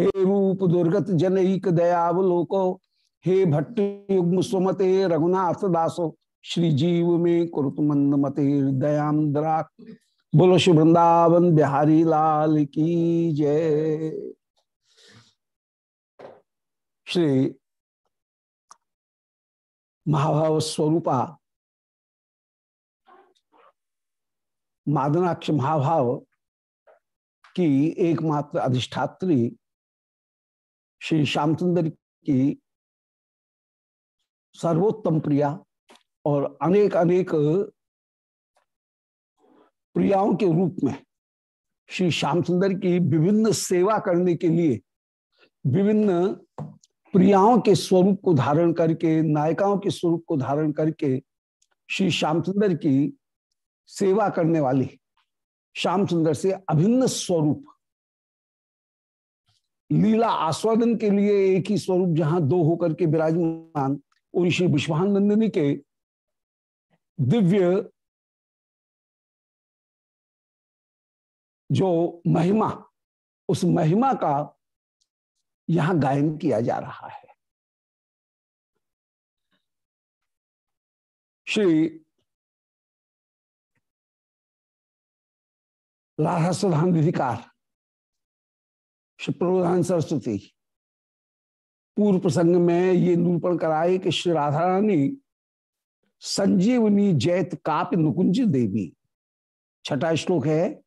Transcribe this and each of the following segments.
हे रूप दुर्गत जनईक दयावलोको हे भट्ट युग्म सुमते रघुनाथ दासो। श्री जीव में कुरुत मंद मते दयाद्रा बोलो श्री वृंदावन बिहारी लाल की जय। श्री महाभाव स्वरूपा। मादनाक्ष महाभाव की एकमात्र अधिष्ठात्री श्री श्यामचंद्र की सर्वोत्तम प्रिया और अनेक अनेक प्रियाओं के रूप में श्री श्यामचंद्र की विभिन्न सेवा करने के लिए विभिन्न प्रियाओं के स्वरूप को धारण करके, नायिकाओं के स्वरूप को धारण करके श्री श्यामचंद्र की सेवा करने वाली श्यामचंद्र से अभिन्न स्वरूप लीला आस्वादन के लिए एक ही स्वरूप जहाँ दो होकर के विराजमान, उन श्री विश्वानंदिनी के दिव्य जो महिमा, उस महिमा का यहाँ गायन किया जा रहा है। श्री राधा सुधाधिकार श्री प्रबोधान सरस्वती पूर्व प्रसंग में ये निरूपण कराए कि श्री राधा रानी संजीवनी जैत काप नुकुंज देवी। छठा श्लोक है,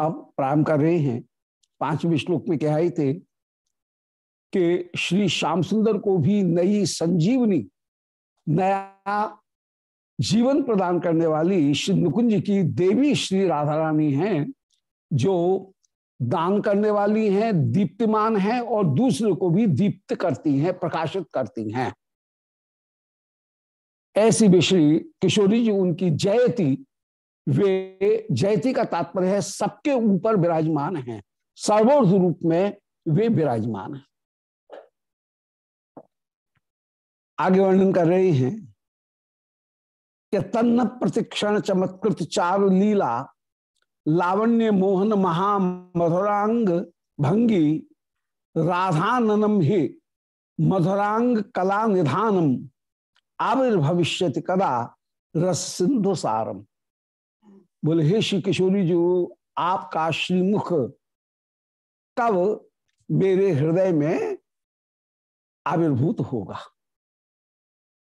अब प्रारंभ कर रहे हैं। पाँचवें श्लोक में कह थे कि श्री श्याम सुंदर को भी नई संजीवनी, नया जीवन प्रदान करने वाली श्री नुकुंज की देवी श्री राधा रानी हैं, जो दान करने वाली हैं, दीप्तिमान हैं और दूसरे को भी दीप्त करती हैं, प्रकाशित करती हैं। ऐसी भी श्री किशोरी जी, उनकी जयती, वे जयती का तात्पर्य है, सबके ऊपर विराजमान हैं। सर्वोर्ध रूप में वे विराजमान हैं। आगे वर्णन कर रहे हैं कि तन्न प्रतिक्षण चमत्कृत चारु लीला लावण्य मोहन महा मधुरांग भंगी राधाननम ही मधुरांग कला निधानम आविर्भविष्य कदा रस सिंधु सारम। बोले, हे श्री किशोरी जो, आपका श्रीमुख कब मेरे हृदय में आविर्भूत होगा?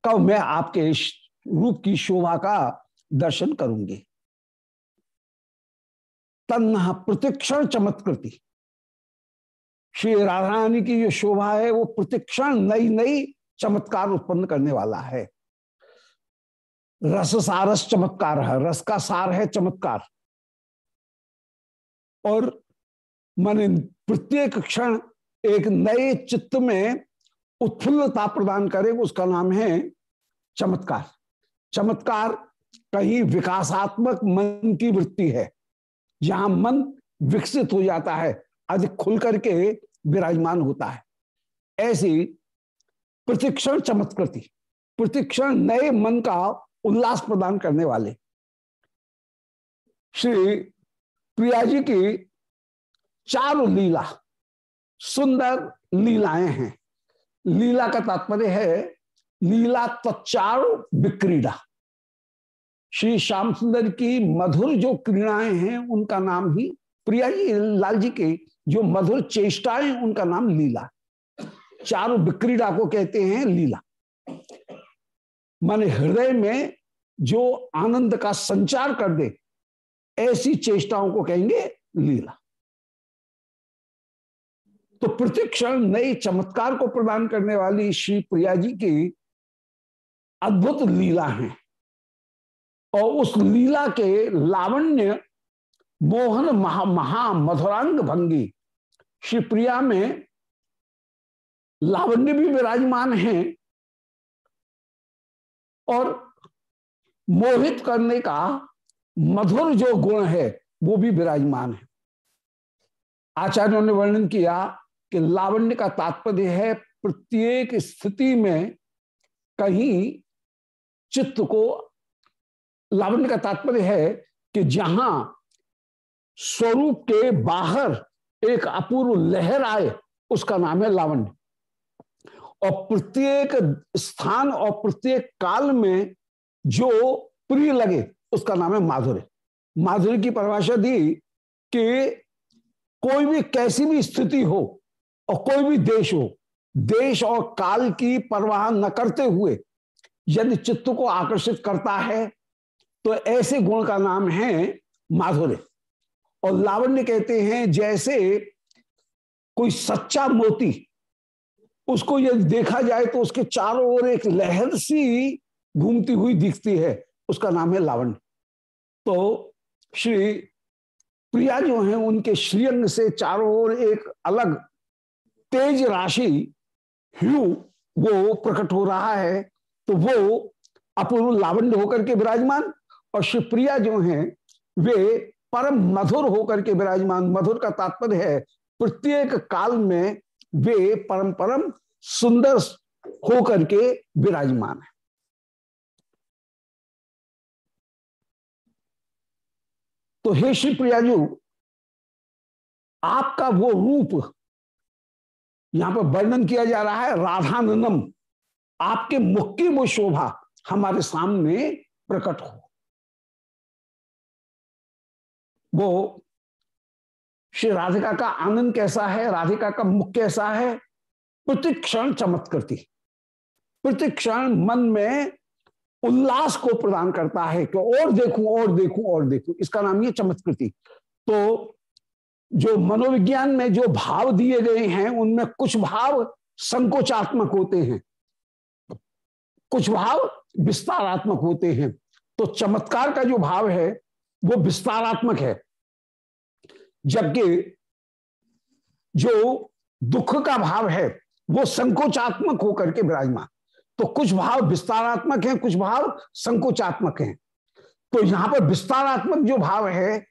कब मैं आपके रूप की शोभा का दर्शन करूँगी? तन्ना प्रतिक्षण चमत्कृति। श्री राधा रानी की जो शोभा है, वो प्रतिक्षण नई नई चमत्कार उत्पन्न करने वाला है। रस सारस चमत्कार है, रस का सार है चमत्कार। और मन प्रत्येक क्षण एक नए चित्त में उत्फुल्लता प्रदान करे उसका नाम है चमत्कार। चमत्कार कहीं विकासात्मक मन की वृत्ति है। जहाँ मन विकसित हो जाता है अधिक खुल करके विराजमान होता है। ऐसी प्रतिक्षण चमत्कृति प्रतिक्षण नए मन का उल्लास प्रदान करने वाले। श्री प्रिया जी की चार लीला, सुंदर लीलाएँ हैं। लीला का तात्पर्य है, लीला तत्चार विक्रीड़ा। श्री श्याम सुंदर की मधुर जो क्रीड़ाएँ हैं, उनका नाम ही प्रिया जी लाल जी की जो मधुर चेष्टाएँ, उनका नाम लीला। चारों विक्रीड़ा को कहते हैं लीला। मन हृदय में जो आनंद का संचार कर दे, ऐसी चेष्टाओं को कहेंगे लीला। तो प्रतिक्षण नए चमत्कार को प्रदान करने वाली श्री प्रिया जी की अद्भुत लीला है। और उस लीला के लावण्य मोहन महा महा मधुरांग भंगी। श्री प्रिया में लावण्य भी विराजमान है और मोहित करने का मधुर जो गुण है, वो भी विराजमान है। आचार्यों ने वर्णन किया कि लावण्य का तात्पर्य है, प्रत्येक स्थिति में कहीं चित्त को लावण्य का तात्पर्य है कि जहाँ स्वरूप के बाहर एक अपूर्व लहर आए, उसका नाम है लावण्य। और प्रत्येक स्थान और प्रत्येक काल में जो प्रिय लगे, उसका नाम है माधुर्य। माधुर्य की परिभाषा दी कि कोई भी कैसी भी स्थिति हो और कोई भी देश हो, देश और काल की परवाह न करते हुए यदि चित्त को आकर्षित करता है तो ऐसे गुण का नाम है माधुर्य। और लावण्य कहते हैं जैसे कोई सच्चा मोती, उसको यदि देखा जाए तो उसके चारों ओर एक लहर सी घूमती हुई दिखती है, उसका नाम है लावण्य। तो श्री प्रिया जो है, उनके श्रीअंग से चारों ओर एक अलग तेज राशि, ह्यू, वो प्रकट हो रहा है तो वो अपूर्व लावण्य होकर के विराजमान। और शिवप्रिया जो हैं, वे परम मधुर होकर के विराजमान, मधुर का तात्पर्य है, प्रत्येक काल में वे परम परम सुंदर होकर के विराजमान है। तो हे श्री प्रियाजू आपका वो रूप यहाँ पर वर्णन किया जा रहा है, राधानंदम, आपके मुख की वो शोभा हमारे सामने प्रकट हो। वो श्री राधिका का आनंद कैसा है, राधिका का मुख कैसा है, प्रतिक्षण चमक करती प्रतिक्षण मन में उल्लास को प्रदान करता है कि और देखूँ और देखूँ और देखूँ। इसका नाम ये चमत्कृति। तो जो मनोविज्ञान में जो भाव दिए गए हैं, उनमें कुछ भाव संकोचात्मक होते हैं। कुछ भाव विस्तारात्मक होते हैं। तो चमत्कार का जो भाव है वो विस्तारात्मक है। जबकि जो दुख का भाव है, वो संकोचात्मक होकर के विराजमान। तो कुछ भाव विस्तारात्मक हैं, कुछ भाव संकोचात्मक हैं। तो यहाँ पर विस्तारात्मक जो भाव है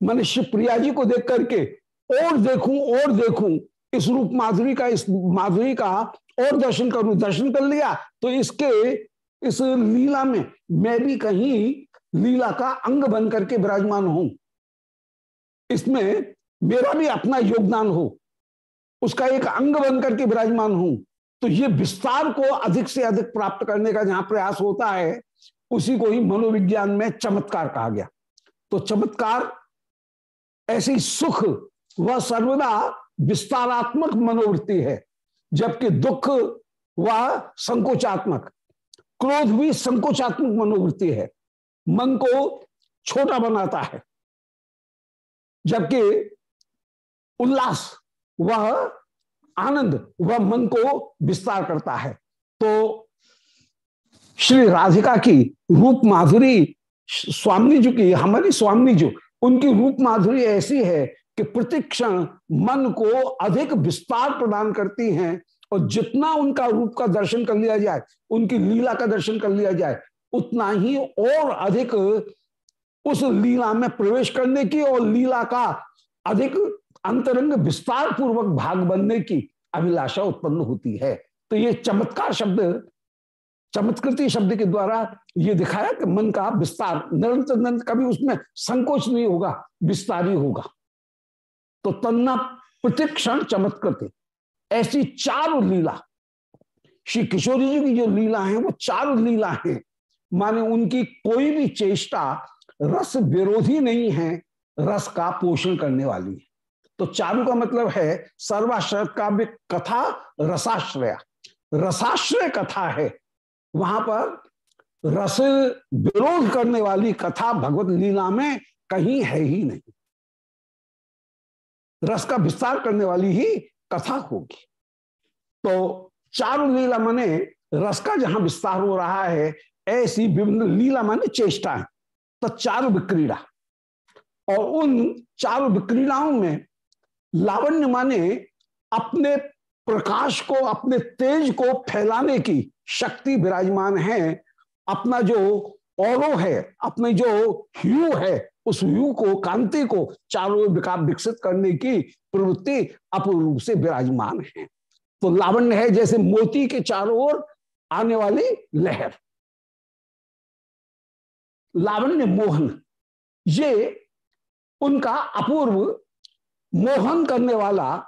मैंने शिवप्रिया जी को देख करके और देखूँ और देखूँ, इस रूप माधुरी का, इस माधुरी का और दर्शन करूँ। दर्शन कर लिया तो इसके, इस लीला में मैं भी कहीं लीला का अंग बन करके विराजमान हूँ। इसमें मेरा भी अपना योगदान हो। उसका एक अंग बन करके विराजमान हूँ। तो ये विस्तार को अधिक से अधिक प्राप्त करने का जहाँ प्रयास होता है, उसी को ही मनोविज्ञान में चमत्कार कहा गया। तो चमत्कार, ऐसी सुख वह सर्वदा विस्तारात्मक मनोवृत्ति है, जबकि दुख वह संकोचात्मक, क्रोध भी संकोचात्मक मनोवृत्ति है। मन को छोटा बनाता है। जबकि उल्लास, वह आनंद, वह मन को विस्तार करता है। तो श्री राधिका की रूप माधुरी, स्वामी जी की, हमारी स्वामी जी, उनकी रूप माधुरी ऐसी है कि प्रतिक्षण मन को अधिक विस्तार प्रदान करती हैं और जितना उनका रूप का दर्शन कर लिया जाए, उनकी लीला का दर्शन कर लिया जाए उतना ही और अधिक उस लीला में प्रवेश करने की और लीला का अधिक अंतरंग विस्तार पूर्वक भाग बनने की अभिलाषा उत्पन्न होती है। तो ये चमत्कार शब्द, चमत्कृति शब्द के द्वारा ये दिखाया कि मन का विस्तार, निरंतर निरंतर, कभी उसमें संकोच नहीं होगा, विस्तार ही होगा। तो तन्ना प्रतिक्षण चमत्कृति, ऐसी चार लीला, श्री किशोरी जी की जो लीला है, वो चार लीला है। माने उनकी कोई भी चेष्टा रस विरोधी नहीं है, रस का पोषण करने वाली है। तो चारु का मतलब है सर्वाश्रय काव्य कथा रसाश्रय। रसाश्रय कथा है। वहाँ पर रस विरोध करने वाली कथा भगवत लीला में कहीं है ही नहीं। रस का विस्तार करने वाली ही कथा होगी। तो चारु लीला मने रस का जहाँ विस्तार हो रहा है ऐसी विभिन्न लीला माने चेष्टा तो चारु विक्रीड़ा। और उन चारु विक्रीड़ाओं में लावण्य माने अपने प्रकाश को, अपने तेज को फैलाने की शक्ति विराजमान है। अपना जो औरो है, अपने जो ह्यू है, उस ह्यू को, कांति को चारों विकास विकसित करने की प्रवृत्ति अपूर्व रूप से विराजमान है। तो लावण्य है जैसे मोती के चारों ओर आने वाली लहर। लावण्य मोहन। ये उनका अपूर्व मोहन करने वाला,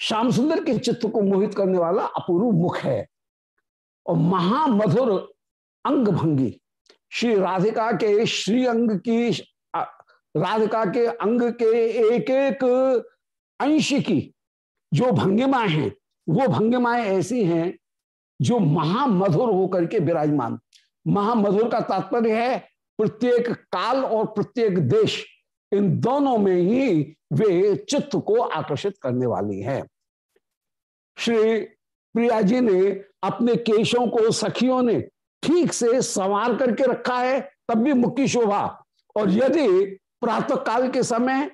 श्याम सुंदर के चित्त को मोहित करने वाला अपूर्व मुख है। और महामधुर अंग भंगी श्री राधिका के श्री अंग की राधिका के अंग के एक एक अंश की जो भंगिमाएँ हैं, वो भंगिमाएँ ऐसी हैं जो महामधुर होकर के विराजमान। महामधुर का तात्पर्य है प्रत्येक काल और प्रत्येक देश, इन दोनों में ही वे चित्त को आकर्षित करने वाली है। श्री प्रिया जी ने अपने केशों को, सखियों ने ठीक से संवार करके रखा है, तब भी मुख्य शोभा। और यदि प्रातः काल के समय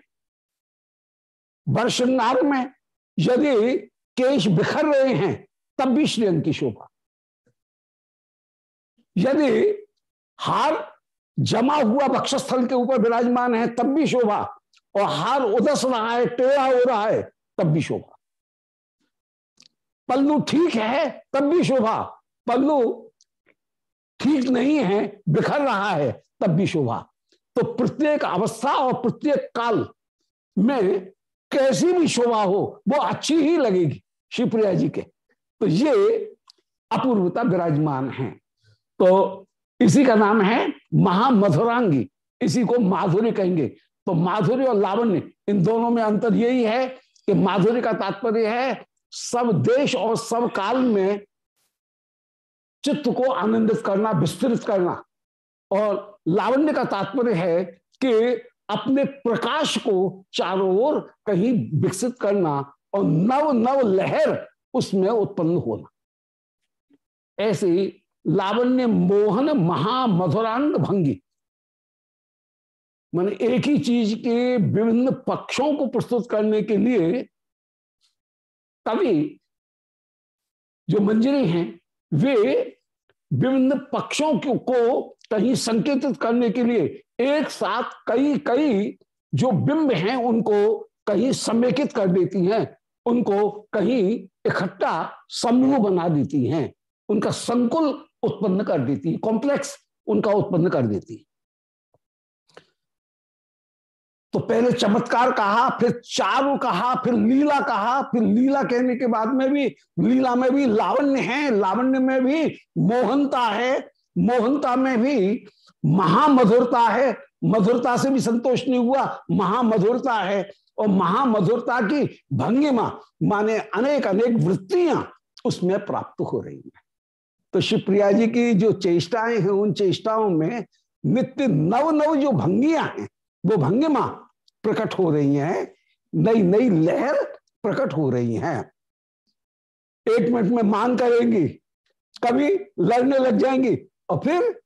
वर्षंगार में यदि केश बिखर रहे हैं, तब भी श्रीअंग की शोभा। यदि हार जमा हुआ वक्षस्थल के ऊपर विराजमान है, तब भी शोभा। और हार उदस रहा है, टेढ़ा हो रहा है, तब भी शोभा। पल्लू ठीक है, तब भी शोभा। पल्लू ठीक नहीं है, बिखर रहा है, तब भी शोभा। तो प्रत्येक अवस्था और प्रत्येक काल में कैसी भी शोभा हो, वो अच्छी ही लगेगी शिवप्रिया जी के। तो ये अपूर्वता विराजमान है। तो इसी का नाम है महामधुरांगी इसी को माधुर्य कहेंगे। तो माधुर्य और लावण्य, इन दोनों में अंतर यही है कि माधुर्य का तात्पर्य है, सब देश और सब काल में चित्त को आनंदित करना, विस्तृत करना। और लावण्य का तात्पर्य है कि अपने प्रकाश को चारों ओर कहीं विकसित करना और नव नव लहर उसमें उत्पन्न होना। ऐसी लावण्य मोहन महामधुरांग भंगी। मान एक ही चीज़ के विभिन्न पक्षों को प्रस्तुत करने के लिए कवि जो मंजरी हैं, वे विभिन्न पक्षों को कहीं संकेतित करने के लिए एक साथ कई कई जो बिंब हैं, उनको कहीं समेकित कर देती हैं, उनको कहीं इकट्ठा समूह बना देती हैं। उनका संकुल उत्पन्न कर देती है। कॉम्प्लेक्स उनका उत्पन्न कर देती तो पहले चमत्कार कहा, फिर चारु कहा, फिर लीला कहा, फिर लीला कहने के बाद में भी, लीला में भी लावण्य है, लावण्य में भी मोहनता है, मोहनता में भी महामधुरता है। मधुरता से भी संतोष नहीं हुआ, महामधुरता है। और महामधुरता की भंगिमा, माने अनेक अनेक वृत्तियाँ उसमें प्राप्त हो रही हैं। तो शिवप्रिया जी की जो चेष्टाएँ हैं, उन चेष्टाओं में नित्य नव नव जो भंगियाँ हैं, वो भंगिमा प्रकट हो रही हैं नई नई लहर प्रकट हो रही हैं। एक मिनट में मान करेंगी, कभी लड़ने लग जाएँगी और फिर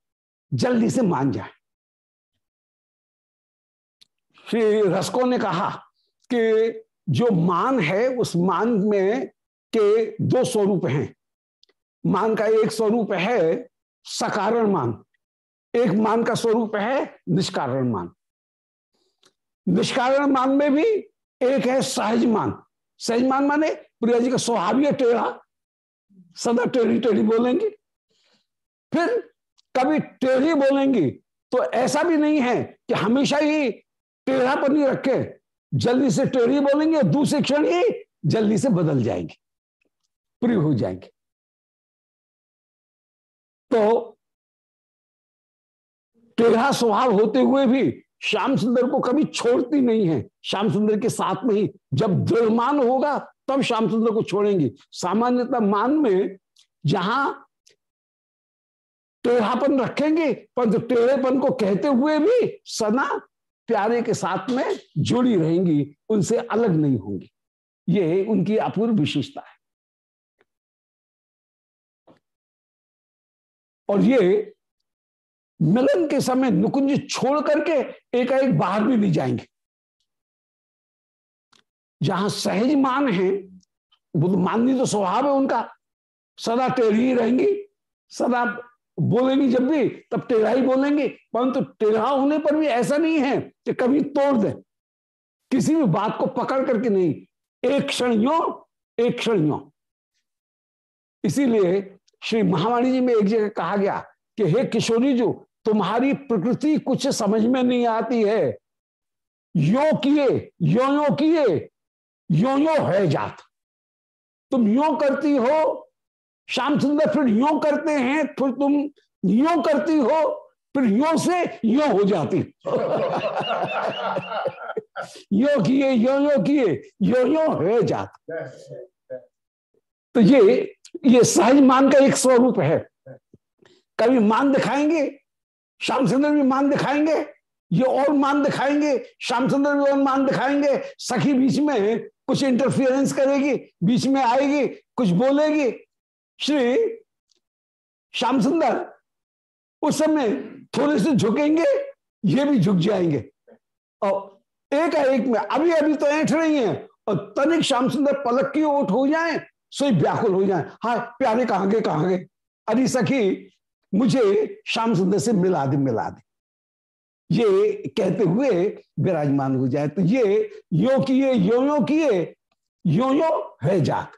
जल्दी से मान जाए। श्री रसको ने कहा कि जो मान है, उस मान में के दो स्वरूप हैं। मान का एक स्वरूप है सकारण मान। एक मान का स्वरूप है निष्कारण मान। निष्कारण मान में भी एक है सहज मान। सहज मान माने प्रिया जी का स्वभाव टेढ़ा, सदा टेढ़ी टेढ़ी बोलेंगे। फिर कभी टेढ़ी बोलेंगी तो ऐसा भी नहीं है कि हमेशा ही टेढ़ापन ही रखे, जल्दी से टेढ़ी बोलेंगे दूसरे क्षण ही जल्दी से बदल जाएँगे, प्रिय हो जाएँगे। तो टेढ़ा स्वभाव होते हुए भी श्याम सुंदर को कभी छोड़ती नहीं है। श्याम सुंदर के साथ में ही जब दृढ़मान होगा, तब श्याम सुंदर को छोड़ेंगी। सामान्यतः मान में जहाँ टेढ़ापन रखेंगे, परंतु टेढ़ेपन को कहते हुए भी सना प्यारे के साथ में जुड़ी रहेंगी, उनसे अलग नहीं होंगी। ये उनकी अपूर्व विशेषता है। और ये मिलन के समय नुकुंज छोड़ करके एक एक बाहर भी नहीं जाएँगे। जहाँ सहज मान है माननी तो स्वभाव है उनका, सदा टेढ़ी ही रहेंगी, सदा बोलेंगी जब भी, तब टेढ़ा ही बोलेंगे, परंतु तो टेढ़ा होने पर भी ऐसा नहीं है कि कभी तोड़ दे। किसी भी बात को पकड़ करके नहीं, एक क्षण यो, एक क्षण यो। इसीलिए श्री महावाणी जी में एक जगह कहा गया कि हे किशोरी जो तुम्हारी प्रकृति कुछ समझ में नहीं आती है। यो किए यो यो किए यो यो है जात। तुम यो करती हो श्याम सुंदर फिर यो करते हैं फिर तुम यो करती हो फिर यो से यो हो जाती यो किए यो यो किए यो यो है जात। तो ये ये सहज मान का एक स्वरूप है। कभी मान दिखाएँगे, श्याम सुंदर भी मान दिखाएँगे, ये और मान दिखाएँगे, श्याम सुंदर भी और मान दिखाएँगे। सखी बीच में कुछ इंटरफियरेंस करेगी, बीच में आएगी, कुछ बोलेगी। श्री श्याम सुंदर उस समय थोड़े से झुकेंगे, ये भी झुक जाएँगे। और एक एक में अभी अभी तो ऐठ रही हैं, और तनिक श्याम सुंदर पलक की ओट हो जाए सोई व्याकुल हो जाए। हाँ प्यारे कहाँ गए कहाँ गए? अरे सखी मुझे श्याम सुंदर से मिला दे मिला दे। ये कहते हुए विराजमान हो जाए। तो ये यो किए यो यो किए यो यो है जात।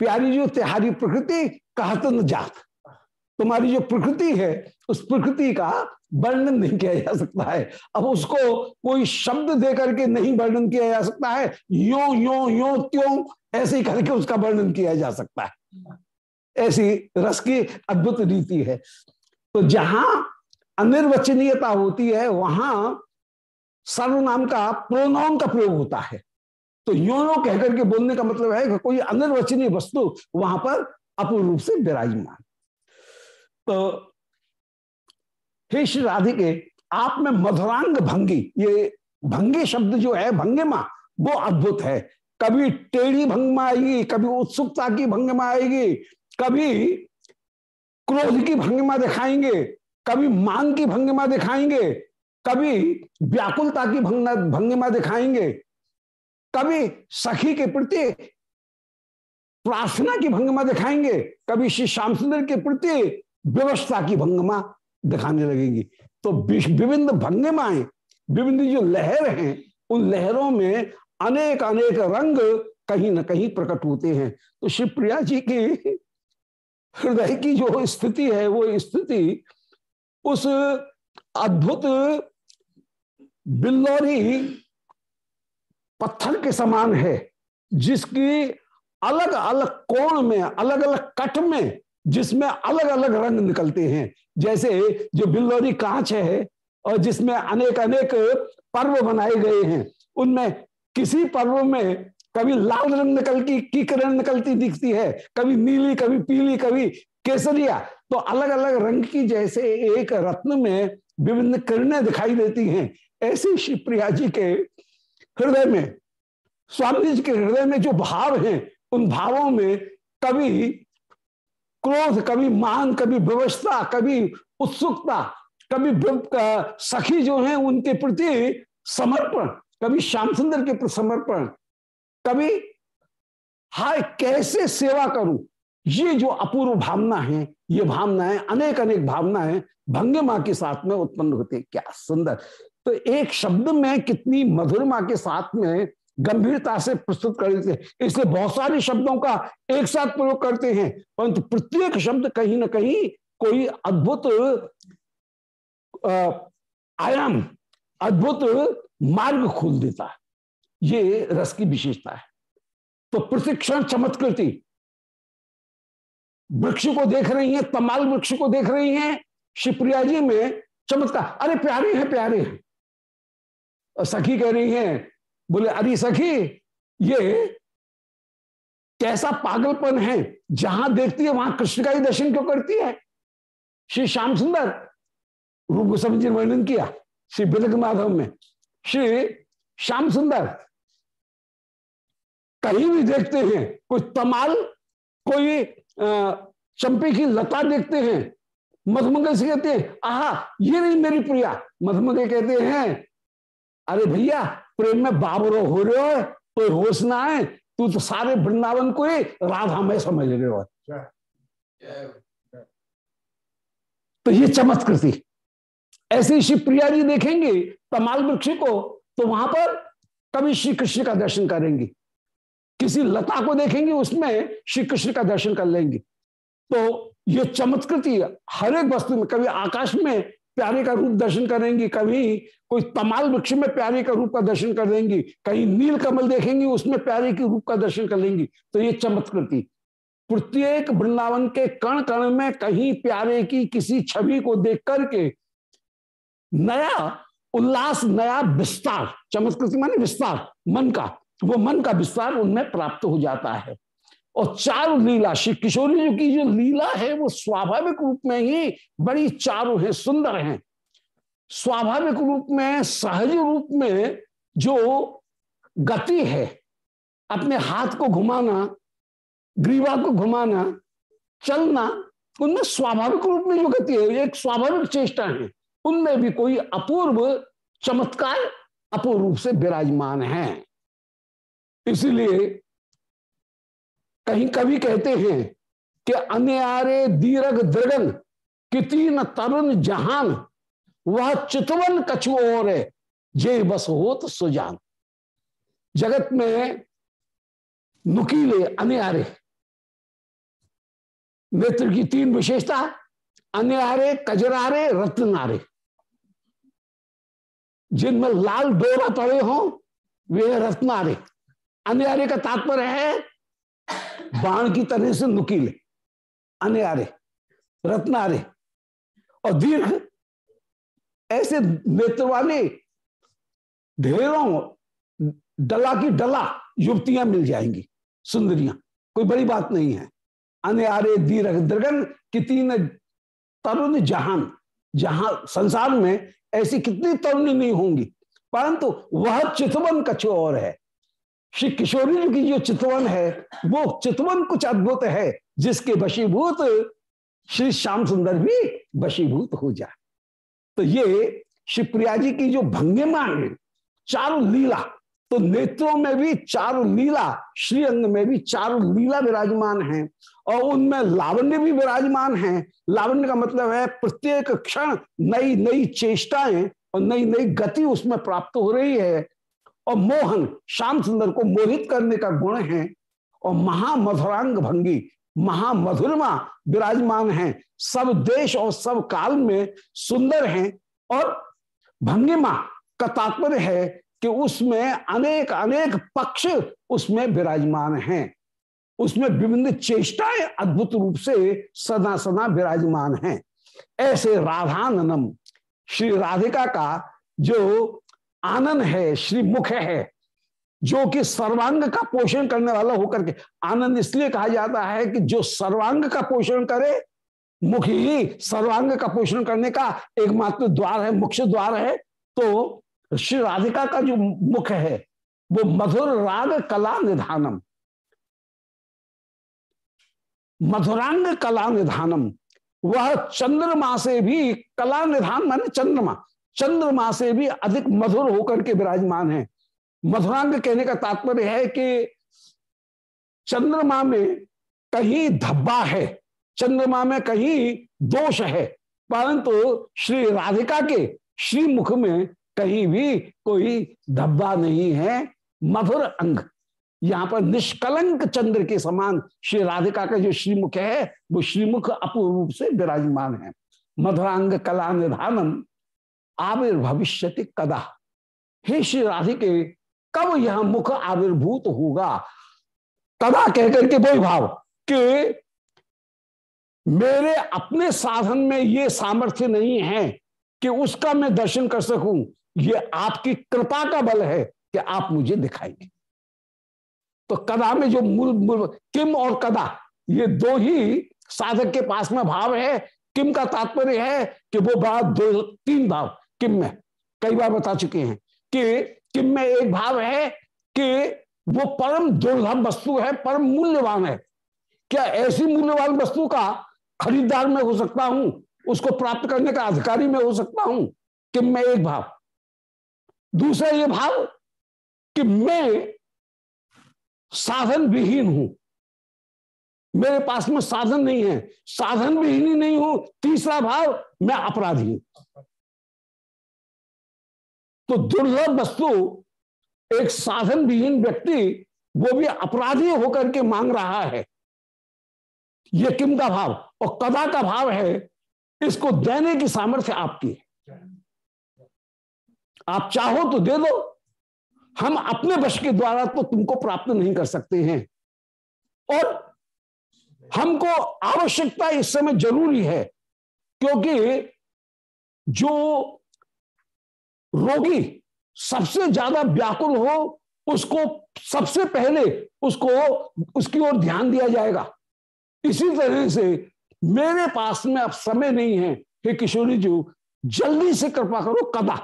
प्यारी जो तिहारी प्रकृति कहत न जात। तुम्हारी जो प्रकृति है उस प्रकृति का वर्णन नहीं किया जा सकता है। अब उसको कोई शब्द दे करके नहीं वर्णन किया जा सकता है। यो यो यो त्यों ऐसे ही करके उसका वर्णन किया जा सकता है। ऐसी रस की अद्भुत रीति है। तो जहाँ अनिर्वचनीयता होती है, वहाँ सर्वनाम का, प्रोनाम का प्रयोग होता है। तो यो यो कहकर के बोलने का मतलब है कि कोई अनिर्वचनीय वस्तु वहाँ पर अपूर्ण रूप से विराजमान। तो हे श्री राधिके, आप में मधुरांग भंगी, ये भंगी शब्द जो है भंगे भंगिमा, वो अद्भुत है। कभी टेढ़ी भंगमा आएगी, कभी उत्सुकता की भंगिमा आएगी, कभी क्रोध की भंगिमा दिखाएँगे, कभी मांग की भंगिमा दिखाएँगे, कभी व्याकुलता की भंगिमा दिखाएँगे, कभी सखी के प्रति प्रार्थना की भंगिमा दिखाएँगे, कभी श्री श्याम सुंदर के प्रति व्यवस्था की भंगिमा दिखाने लगेंगी। तो विभिन्न भंगिमाएँ विभिन्न जो लहर हैं, उन लहरों में अनेक अनेक रंग कहीं ना कहीं प्रकट होते हैं। तो शिवप्रिया जी की हृदय की जो स्थिति है, वो स्थिति उस अद्भुत बिल्लौरी पत्थर के समान है, जिसकी अलग अलग कोण में अलग अलग कट में, जिसमें अलग अलग रंग निकलते हैं। जैसे जो बिल्लौरी कांच है और जिसमें अनेक अनेक पर्व बनाए गए हैं, उनमें किसी पर्व में कभी लाल रंग निकलती की किरण निकलती दिखती है, कभी नीली, कभी पीली, कभी केसरिया तो अलग अलग रंग की जैसे एक रत्न में विभिन्न किरणें दिखाई देती हैं। ऐसी शिवप्रिया जी के हृदय में, स्वामी जी के हृदय में जो भाव हैं, उन भावों में कभी क्रोध, कभी मान, कभी व्यवस्था, कभी उत्सुकता, कभी सखी जो है, उनके प्रति समर्पण कभी श्याम सुंदर के समर्पण, कभी, हाय, कैसे सेवा करूँ? ये जो अपूर्व भावना है, ये भावनाएँ अनेक अनेक भावनाएँ भंगिमा के साथ में उत्पन्न होते क्या सुंदर। तो एक शब्द में कितनी मधुर मधुरमा के साथ में गंभीरता से प्रस्तुत कर देते हैं। इसलिए बहुत सारे शब्दों का एक साथ प्रयोग करते हैं, परंतु प्रत्येक शब्द कहीं ना कहीं कोई अद्भुत आयाम, अद्भुत मार्ग खोल देता है। ये रस की विशेषता है। तो प्रतिक्षण चमत्कृति। वृक्ष को देख रही हैं, तमाल वृक्ष को देख रही हैं, शिवप्रिया जी में चमत्कार। अरे प्यारे हैं प्यारे हैं। सखी कह रही हैं, बोले, अरे सखी, ये कैसा पागलपन है। जहाँ देखती है, वहाँ कृष्ण का ही दर्शन क्यों करती है? श्री श्याम सुंदर, रूप गोस्वामी जी ने वर्णन किया, श्री बिलक माधव में। श्री श्याम सुंदर। कहीं भी देखते हैं कोई तमाल कोई चंपे की लता देखते हैं मधुमंगल से कहते हैं आहा ये नहीं मेरी प्रिया। मधुमंगल कहते हैं अरे भैया प्रेम में बाबरो हो रहे हो तो होश ना आए तू तो सारे वृंदावन को ही राधा में समझ रहे हो। तो ये चमत्कृति। ऐसे श्री प्रिया जी देखेंगे तमाल वृक्ष को तो वहाँ पर कभी श्री कृष्ण का दर्शन करेंगे। किसी लता को देखेंगे, उसमें श्री कृष्ण का दर्शन कर लेंगे। तो ये चमत्कृति हर एक वस्तु में, कभी आकाश में प्यारे का रूप दर्शन करेंगी, कभी कोई तमाल वृक्ष में प्यारे का रूप का दर्शन कर देंगी कहीं नील कमल देखेंगी, उसमें प्यारे के रूप का दर्शन कर लेंगी। तो ये चमत्कृति। प्रत्येक वृंदावन के कण कण में कहीं प्यारे की किसी छवि को देख करके नया उल्लास, नया विस्तार, चमत्कृति माने विस्तार, मन का। वो मन का विस्तार उनमें प्राप्त हो जाता है। और चारु लीला, श्री किशोरी जी की जो लीला है, वो स्वाभाविक रूप में ही बड़ी चारु है, सुंदर है। स्वाभाविक रूप में, सहज रूप में जो गति है, अपने हाथ को घुमाना, ग्रीवा को घुमाना, चलना, उनमें स्वाभाविक रूप में जो गति है एक स्वाभाविक चेष्टा है। उनमें भी कोई अपूर्व, चमत्कार, अपूर्व रूप से विराजमान है। इसलिए कहीं कभी कहते हैं कि अन्यारे दीर्घ दृगन, कितीन तरुण जहान, वह चितवन कछु और है जे बस हो तो सुजान। जगत में नुकीले अन्यारे। नेत्र की तीन विशेषता अन्यारे कजरारे रत्नारे जिनमें लाल डोरा पड़े हो वे रत्नारे अन्यारे का तात्पर्य है बाण की तरह से नुकीले। अन्यारे रत्नारे और दीर्घ ऐसे नेत्र वाले ढेरों डला की डला युवतियाँ मिल जाएँगी सुंदरियाँ। कोई बड़ी बात नहीं है। अन्यारे दीर्घ दृगन की तीन तरुण जहान, जहाँ संसार में ऐसी कितनी तरुण नहीं होंगी, परंतु वह चितवन कछ और है। श्री किशोरी जी की जो चितवन है, वो चितवन कुछ अद्भुत है, जिसके वशीभूत श्री श्याम सुंदर भी वशीभूत हो जाए। तो ये शिवप्रिया जी की जो भंगिमा है, चारु लीला तो नेत्रों में भी चारु लीला, श्रीअंग में भी चारु लीला विराजमान है और उनमें लावण्य भी विराजमान है। लावण्य का मतलब है प्रत्येक क्षण नई नई चेष्टाएँ और नई नई गति उसमें प्राप्त हो रही है और मोहन श्याम सुंदर को मोहित करने का गुण है और महामधुरांग भंगी, महामधुरमा विराजमान है। सब देश और सब काल में सुंदर हैं और भंगिमा का तात्पर्य है कि उसमें अनेक अनेक पक्ष उसमें विराजमान हैं। उसमें विभिन्न चेष्टाएँ अद्भुत रूप से सदा सदा विराजमान हैं। ऐसे राधाननम, श्री राधिका का जो आनंद है, श्री मुख है, जो कि सर्वांग का पोषण करने वाला होकर के, आनंद इसलिए कहा जाता है कि जो सर्वांग का पोषण करे, मुख ही सर्वांग का पोषण करने का एकमात्र द्वार है, मुख्य द्वार है तो श्री राधिका का जो मुख है, वो मधुर राग कला निधानम। मधुरांग कला निधानम। वह चंद्रमा से भी कला निधान माने चंद्रमा। चंद्रमा से भी अधिक मधुर होकर के विराजमान है। मधुरांग कहने का तात्पर्य है कि चंद्रमा में कहीं धब्बा है, चंद्रमा में कहीं दोष है। परंतु श्री राधिका के श्री मुख में कहीं भी कोई धब्बा नहीं है, मधुर अंग। यहाँ पर निष्कलंक चंद्र के समान श्री राधिका का जो श्रीमुख है, वो श्रीमुख अपूर्व रूप से विराजमान है। मधुरांग कला निधानम आविर्भविष्य कदा। हे श्री राधिके, कब यह मुख आविर्भूत होगा? कदा कहकर के वही भाव कि मेरे अपने साधन में ये सामर्थ्य नहीं है कि उसका मैं दर्शन कर सकूँ। ये आपकी कृपा का बल है कि आप मुझे दिखाएँगे तो कदा में जो मूल मूल, किम और कदा, ये दो ही साधक के पास में भाव है, किम का तात्पर्य है कि वो बात दो, तीन भाव, किम में। कई बार बता चुके हैं कि किम में एक भाव है कि वो परम दुर्लभ वस्तु है, परम मूल्यवान है। क्या ऐसी मूल्यवान वस्तु का खरीदार में हो सकता हूँ? उसको प्राप्त करने का अधिकारी में हो सकता हूँ? किम मैं एक भाव। दूसरा ये भाव कि मैं साधन विहीन हूँ। मेरे पास में साधन नहीं है साधन विहीन ही नहीं हूँ। तीसरा भाव, मैं अपराधी हूँ। तो दुर्लभ वस्तु, एक साधन विहीन व्यक्ति, वो भी अपराधी होकर के मांग रहा है। ये किम का भाव? और कदा का भाव है, इसको देने की सामर्थ्य आपकी है। आप चाहो तो दे दो। हम अपने वश के द्वारा तो तुमको प्राप्त नहीं कर सकते हैं। और हमको आवश्यकता इस समय ज़रूरी है, क्योंकि जो रोगी सबसे ज़्यादा व्याकुल हो, उसको सबसे पहले उसको, उसकी ओर ध्यान दिया जाएगा। इसी तरह से मेरे पास में अब समय नहीं है। कि किशोरी जी, जल्दी से कृपा करो, कदा।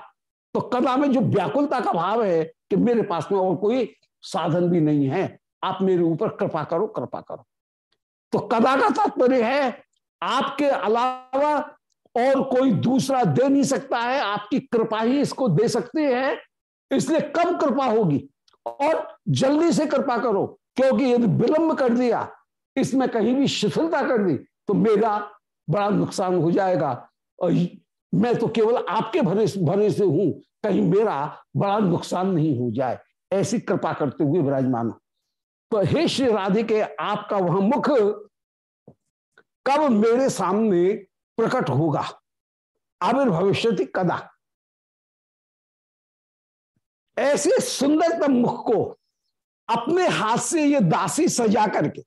तो कदा में जो व्याकुलता का भाव है कि मेरे पास में और कोई साधन भी नहीं है, आप मेरे ऊपर कृपा करो कृपा करो। तो कदा का तात्पर्य है, आपके अलावा और कोई दूसरा दे नहीं सकता है, आपकी कृपा ही इसको दे सकते हैं, इसलिए कब कृपा होगी। और जल्दी से कृपा करो, क्योंकि यदि विलंब कर दिया, इसमें कहीं भी शिथिलता कर दी तो मेरा बड़ा नुकसान हो जाएगा। और मैं तो केवल आपके भरे भरे से हूँ। कहीं मेरा बड़ा नुकसान नहीं हो जाए। ऐसी कृपा करते हुए विराजमान। तो हे श्री राधे के, आपका वह मुख कब मेरे सामने प्रकट होगा? आविर्भविष्य कदा? ऐसे सुंदरतम मुख को अपने हाथ से ये दासी सजा करके,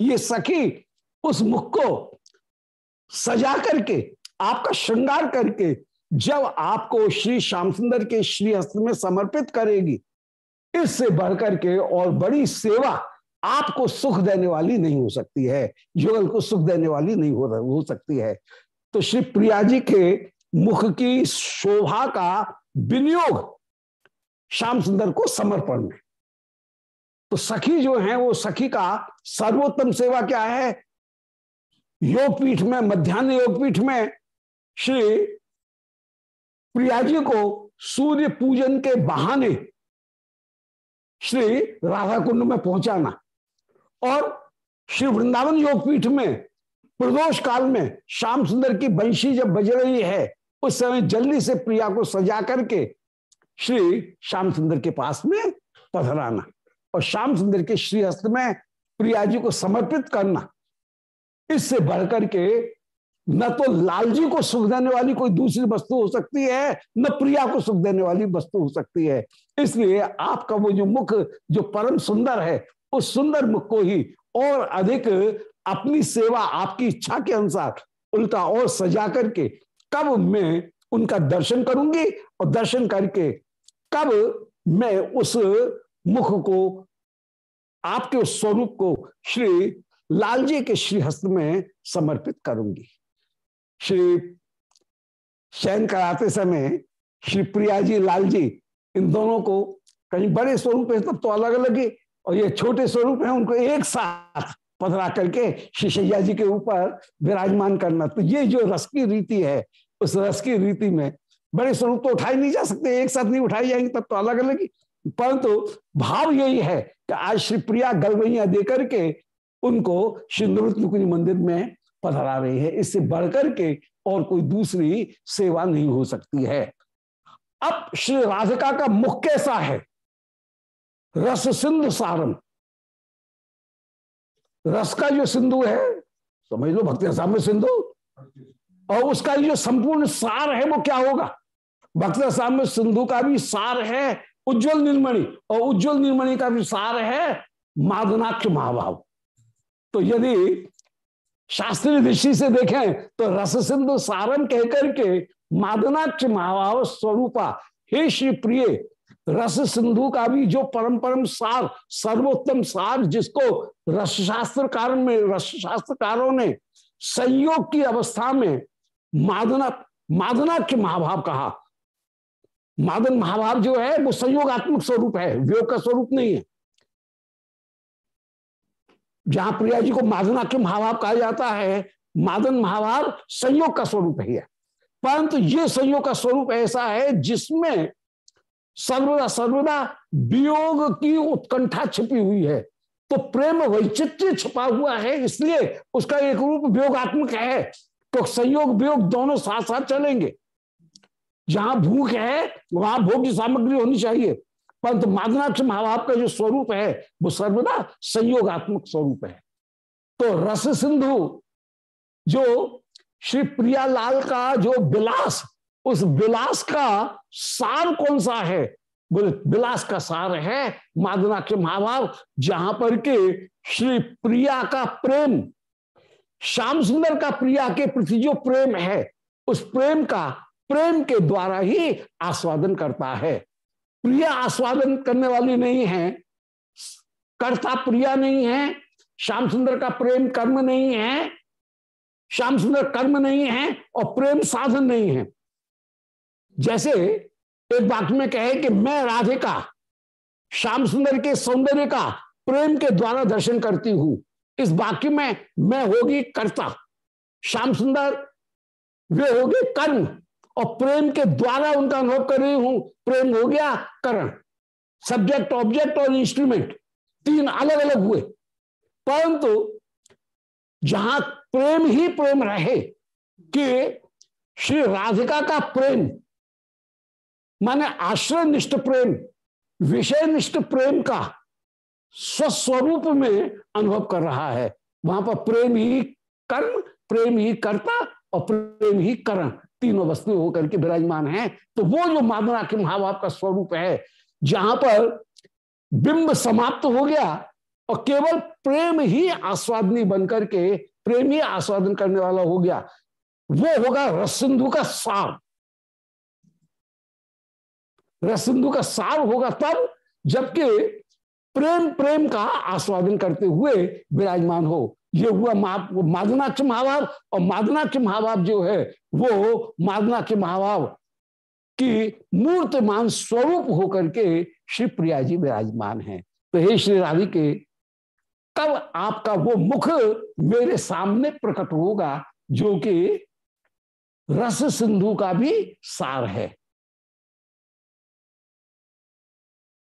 ये सखी उस मुख को सजा करके आपका श्रृंगार करके जब आपको श्री श्याम सुंदर के श्री हस्त में समर्पित करेगी इससे बढ़कर के और बड़ी सेवा आपको सुख देने वाली नहीं हो सकती है। युगल को सुख देने वाली नहीं हो, हो सकती है। तो श्री प्रिया जी के मुख की शोभा का विनियोग श्याम सुंदर को समर्पण में। तो सखी जो है वो सखी का सर्वोत्तम सेवा क्या है? योगपीठ में मध्यान्ह योगपीठ में श्री प्रिया जी को सूर्य पूजन के बहाने श्री राधा कुंड में पहुंचाना और श्री वृंदावन योगपीठ में, प्रदोष काल में श्याम सुंदर की बंशी जब बज रही है, उस समय जल्दी से प्रिया को सजा करके श्री श्याम सुंदर के पास में पधराना और श्याम सुंदर के श्री हस्त में प्रिया जी को समर्पित करना। इससे बढ़कर के न तो लाल जी को सुख देने वाली कोई दूसरी वस्तु हो सकती है, न प्रिया को सुख देने वाली वस्तु हो सकती है। इसलिए आपका वो जो मुख, जो परम सुंदर है, उस सुंदर मुख को ही और अधिक अपनी सेवा आपकी इच्छा के अनुसार उल्टा और सजा करके कब मैं उनका दर्शन करूँगी और दर्शन करके कब मैं उस मुख को, आपके उस स्वरूप को श्री लाल जी के श्री हस्त में समर्पित करूँगी। श्री शयन कराते समय श्री प्रिया जी, लाल जी, इन दोनों को कहीं बड़े स्वरूप है तब तो अलग अलग ही, और ये छोटे स्वरूप है, उनको एक साथ पधरा करके श्री शैया जी के ऊपर विराजमान करना। तो ये जो रस की रीति है, उस रस की रीति में बड़े स्वरूप तो उठाए नहीं जा सकते, एक साथ नहीं उठाई जाएँगे, तब तो अलग अलग ही। परंतु तो भाव यही है कि आज श्री प्रिया गलवैया देकर के उनको सिंदूर मंदिर में पधरा रही है। इससे बढ़कर के और कोई दूसरी सेवा नहीं हो सकती है। अब श्री राधिका का मुख कैसा है? रस सिंधु सारम रस का जो सिंधु है, समझ लो भक्ति में सिंधु, और उसका जो संपूर्ण सार है वो क्या होगा? भक्त में सिंधु का भी सार है, उज्जवल निर्मणि, और उज्जवल निर्मणि का भी सार है, मादनाक्ष महाभाव। तो यदि शास्त्रीय दृष्टि से देखें तो रस सिंधु सारम कहकर के, मादनाक्ष महाभाव स्वरूपा, हे श्री प्रिय रस सिंधु का भी जो परम परम सार, सर्वोत्तम सार, जिसको रस शास्त्र में रस शास्त्रकारों ने संयोग की अवस्था में मादना, मादनाक्ष महाभाव कहा। मादन महाभाव जो है, वो संयोगात्मक स्वरूप है, व्योग का स्वरूप नहीं है। जहाँ प्रिया जी को मादनाक्ष महाभाव कहा जाता है, मादन महाभाव संयोग का स्वरूप ही है। परंतु ये संयोग का स्वरूप ऐसा है जिसमें सर्वदा सर्वदा वियोग की उत्कंठा छिपी हुई है। तो प्रेम वैचित्र छिपा हुआ है, इसलिए उसका एक रूप वियोगात्मक है। तो संयोग वियोग दोनों साथ साथ चलेंगे। जहाँ भूख है, वहाँ भोग सामग्री होनी चाहिए। परंतु मादनाक्ष महाभाव का जो स्वरूप है, वो सर्वदा संयोगात्मक स्वरूप है। तो रस सिंधु जो श्री प्रियालाल का जो विलास, उस विलास का सार कौन सा है? बोले, विलास का सार है मादना के महाभाव, जहाँ पर के श्री प्रिया का प्रेम, श्याम सुंदर का प्रिया के प्रति जो प्रेम है, उस प्रेम का, प्रेम के द्वारा ही आस्वादन करता है। प्रिया आस्वादन करने वाली नहीं है, कर्ता प्रिया नहीं है, श्याम सुंदर का प्रेम कर्म नहीं है, श्याम सुंदर कर्म नहीं है और प्रेम साधन नहीं है। जैसे एक वाक्य में कहे कि मैं राधिका श्याम सुंदर के सौंदर्य का प्रेम के द्वारा दर्शन करती हूँ। इस वाक्य में मैं होगी कर्ता, श्याम सुंदर, वे होगी कर्म। और प्रेम के द्वारा उनका अनुभव कर रही हूँ। प्रेम हो गया करण। सब्जेक्ट ऑब्जेक्ट और इंस्ट्रूमेंट तीन अलग अलग हुए। परंतु जहाँ प्रेम ही प्रेम रहे कि श्री राधिका का प्रेम, माने आश्रय निष्ठ प्रेम विषय निष्ठ प्रेम का स्वस्वरूप में अनुभव कर रहा है। वहाँ पर प्रेम ही कर्म, प्रेम ही कर्ता और प्रेम ही करण। तीनों वस्तु होकर के विराजमान है तो वो जो मादना के महाभाव का स्वरूप है, जहाँ पर बिंब समाप्त हो गया और केवल प्रेम ही आस्वादनी बनकर के, प्रेम ही आस्वादन करने वाला हो गया, वो होगा रसिंधु का सार। रसिंधु का सार होगा तब, जबकि प्रेम प्रेम का आस्वादन करते हुए विराजमान हो। ये हुआ मादनाक्ष महाभाव और मादनाक्ष महाभाव जो है, वो मादनाक्ष महाभाव की मूर्तमान स्वरूप होकर के श्री प्रिया जी विराजमान है। तो हे श्री राधिके कब आपका वो मुख मेरे सामने प्रकट होगा जो कि रस सिंधु का भी सार है।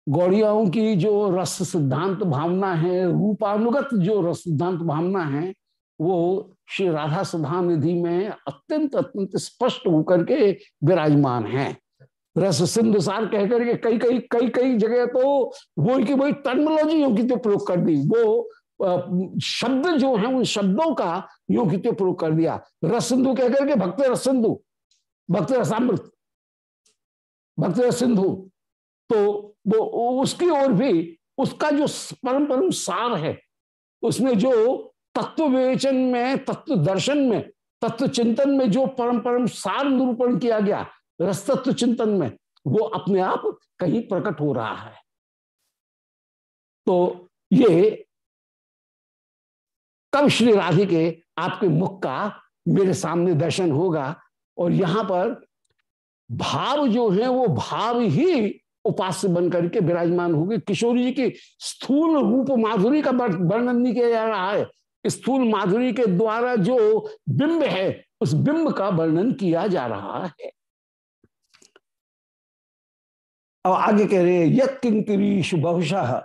गौड़ियाओं की जो रस सिद्धांत भावना है, रूपानुगत जो रस सिद्धांत भावना है, वो श्री राधा सुधा निधि में अत्यंत अत्यंत स्पष्ट होकर के विराजमान है। रस सिंधुसार कहकर के कई कई कई कई जगह तो वो की वही टर्मोलॉजी योगी तो प्रयोग कर दी। वो शब्द जो है, उन शब्दों का योगी तो प्रयोग कर दिया। रस सिंधु कहकर के भक्त रस सिंधु, भक्त रसामृत, भक्त रस सिंधु तो वो उसकी ओर भी उसका जो परम परम सार है, उसमें जो तत्व विवेचन में, तत्व दर्शन में, तत्व चिंतन में जो परम परम सार निरूपण किया गया, रसतत्व चिंतन में, वो अपने आप कहीं प्रकट हो रहा है। तो ये कब श्री राधे के आपके मुख का मेरे सामने दर्शन होगा और यहाँ पर भाव जो है वो भाव ही उपास्य बन करके विराजमान होगी। किशोरी जी की स्थूल रूप माधुरी का वर्णन नहीं किया जा रहा है। स्थूल माधुरी के द्वारा जो बिंब है, उस बिंब का वर्णन किया जा रहा है। अब आगे कह रहे हैं किंकरीश बहुशः,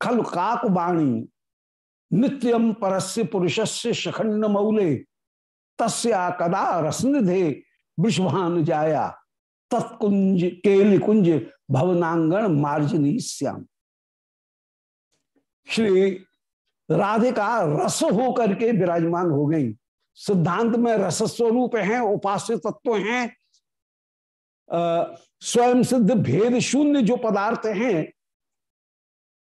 खल काक वाणी नित्यम परस्य पुरुषस्य शखंड मौले, तस्या कदा रसनिधे वृषभान जाया तत्कुंज केल कुंज भवनांगण मार्जनी श्याम। श्री राधिका रस हो करके विराजमान हो गई। सिद्धांत में रस स्वरूप है, उपास्य तत्व हैं। स्वयं सिद्ध भेद शून्य जो पदार्थ हैं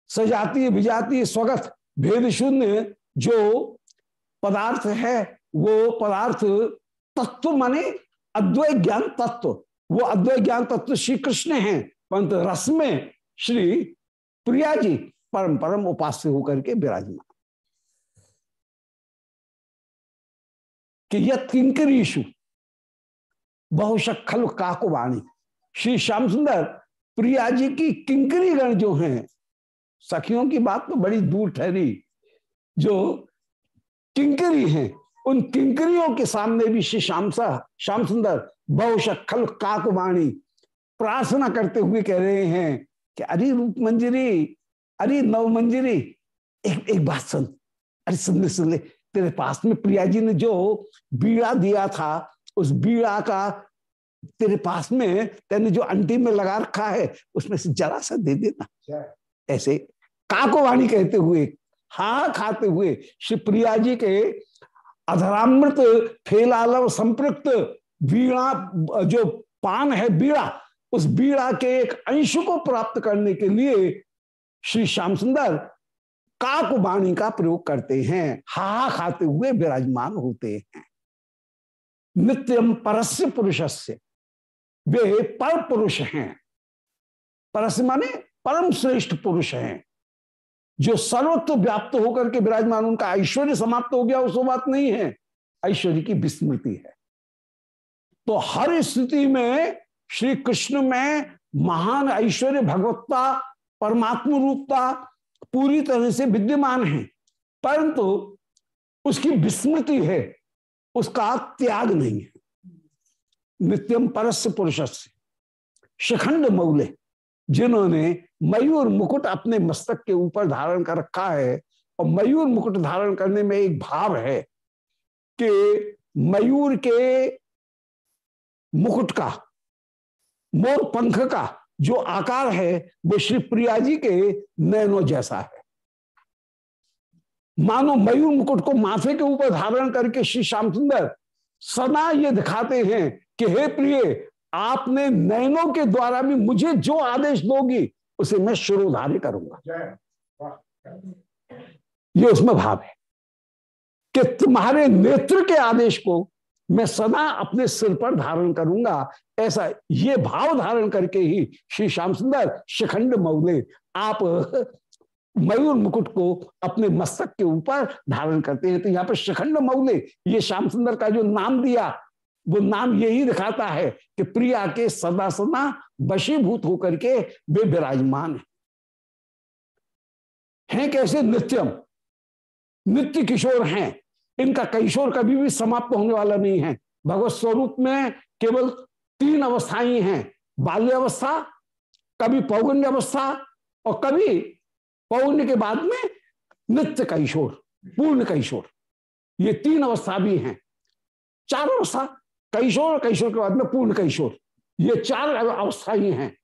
सजातीय विजातीय स्वगत भेद शून्य जो पदार्थ है, वो पदार्थ तत्व माने अद्वैत ज्ञान तत्व। वो अद्वैत ज्ञान तत्व श्री कृष्ण है। परंतु रस में श्री प्रिया जी परम परम उपास्य होकर के विराजमान। कि यह किंकरीशु बहुशक खल काकुवाणी श्री श्याम सुंदर, प्रिया जी की किंकरी गण जो हैं, सखियों की बात तो बड़ी दूर ठहरी, जो किंकरी हैं, उन किंकरियों के सामने भी श्री श्याम श्याम सुंदर, बहुशक खल काकुवाणी प्रार्थना करते हुए कह रहे हैं कि अरे रूप मंजरी अरे नव मंजरी एक एक बात सुन। अरे सुन ले सुन ले। तेरे पास में प्रिया जी ने जो बीड़ा दिया था उस बीड़ा का तेरे पास में तेने जो अंटी में लगा रखा है उसमें से जरा सा दे देना। ऐसे काकोवाणी कहते हुए हा खाते हुए श्री प्रिया जी के अधरामृत फेलालव संपृक्त वीणा जो पान है बीड़ा उस बीड़ा के एक अंश को प्राप्त करने के लिए श्री श्याम सुंदर काकवाणी का प्रयोग करते हैं हा खाते हुए विराजमान होते हैं। नित्यम परस्य पुरुष से वे पर पुरुष हैं। परस्य माने परम श्रेष्ठ पुरुष हैं, जो सर्वत्व व्याप्त होकर के विराजमान, उनका ऐश्वर्य समाप्त हो गया, उस बात नहीं है। ऐश्वर्य की विस्मृति है। तो हर स्थिति में श्री कृष्ण में महान ऐश्वर्य भगवत्ता, परमात्म रूपता पूरी तरह से विद्यमान है। परंतु उसकी विस्मृति है, उसका त्याग नहीं है। नित्यम परस्य पुरुष शिखंड मौले, जिन्होंने मयूर मुकुट अपने मस्तक के ऊपर धारण कर रखा है, और मयूर मुकुट धारण करने में एक भाव है कि मयूर के मुकुट का मोर पंख का जो आकार है वो श्री प्रिया जी के नैनो जैसा है। मानो मयूर मुकुट को माथे के ऊपर धारण करके श्री श्याम सुंदर सदा ये दिखाते हैं कि हे प्रिय आपने नैनों के द्वारा भी मुझे जो आदेश दोगी उसे मैं शुरूधारी करूँगा। ये उसमें भाव है कि तुम्हारे नेत्र के आदेश को मैं सदा अपने सिर पर धारण करूँगा। ऐसा ये भाव धारण करके ही श्री श्याम सुंदर शिखंड मौले आप मयूर मुकुट को अपने मस्तक के ऊपर धारण करते हैं। तो यहाँ पर शिखंड मौले, ये श्याम सुंदर का जो नाम दिया, वो नाम यही दिखाता है कि प्रिया के सदा सदा वशीभूत होकर के वे विराजमान है। हैं कैसे? नित्यम। नित्य किशोर हैं। इनका कैशोर कभी भी समाप्त होने वाला नहीं है। भगवत स्वरूप में केवल तीन अवस्थाएँ हैं। बाल्य अवस्था, कभी पौगण्य अवस्था और कभी पौगण्य के बाद में नित्य कैशोर पूर्ण कैशोर ये तीन अवस्था भी हैं। चार अवस्था कैशोर कैशोर के बाद में पूर्ण कैशोर ये चार अवस्थाएँ हैं।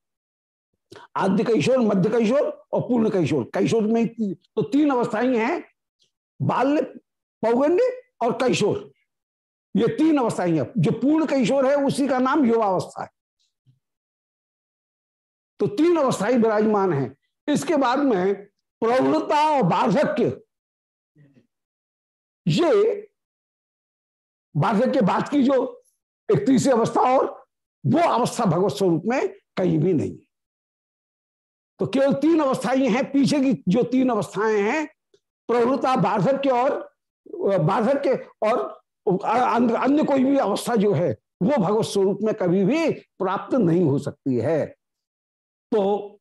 आद्य कैशोर मध्य कैशोर और पूर्ण कैशोर कैशोर में तो तीन अवस्थाएँ हैं। बाल्य पौगंड और कैशोर। ये तीन अवस्थाएँ हैं। जो पूर्ण कैशोर है, उसी का नाम युवावस्था है। तो तीन अवस्थाएँ विराजमान है। इसके बाद में प्रवृत्ता और बार्धक्य। ये बार्धक्य बाद की जो एक तीसरी अवस्था और वो अवस्था भगवत स्वरूप में कहीं भी नहीं तो केवल तीन अवस्थाएँ हैं। पीछे की जो तीन अवस्थाएँ हैं प्रवृत्ता बार्धक्य और बार्धक्य और अन्य कोई भी अवस्था जो है, वो भगवत स्वरूप में कभी भी प्राप्त नहीं हो सकती है। तो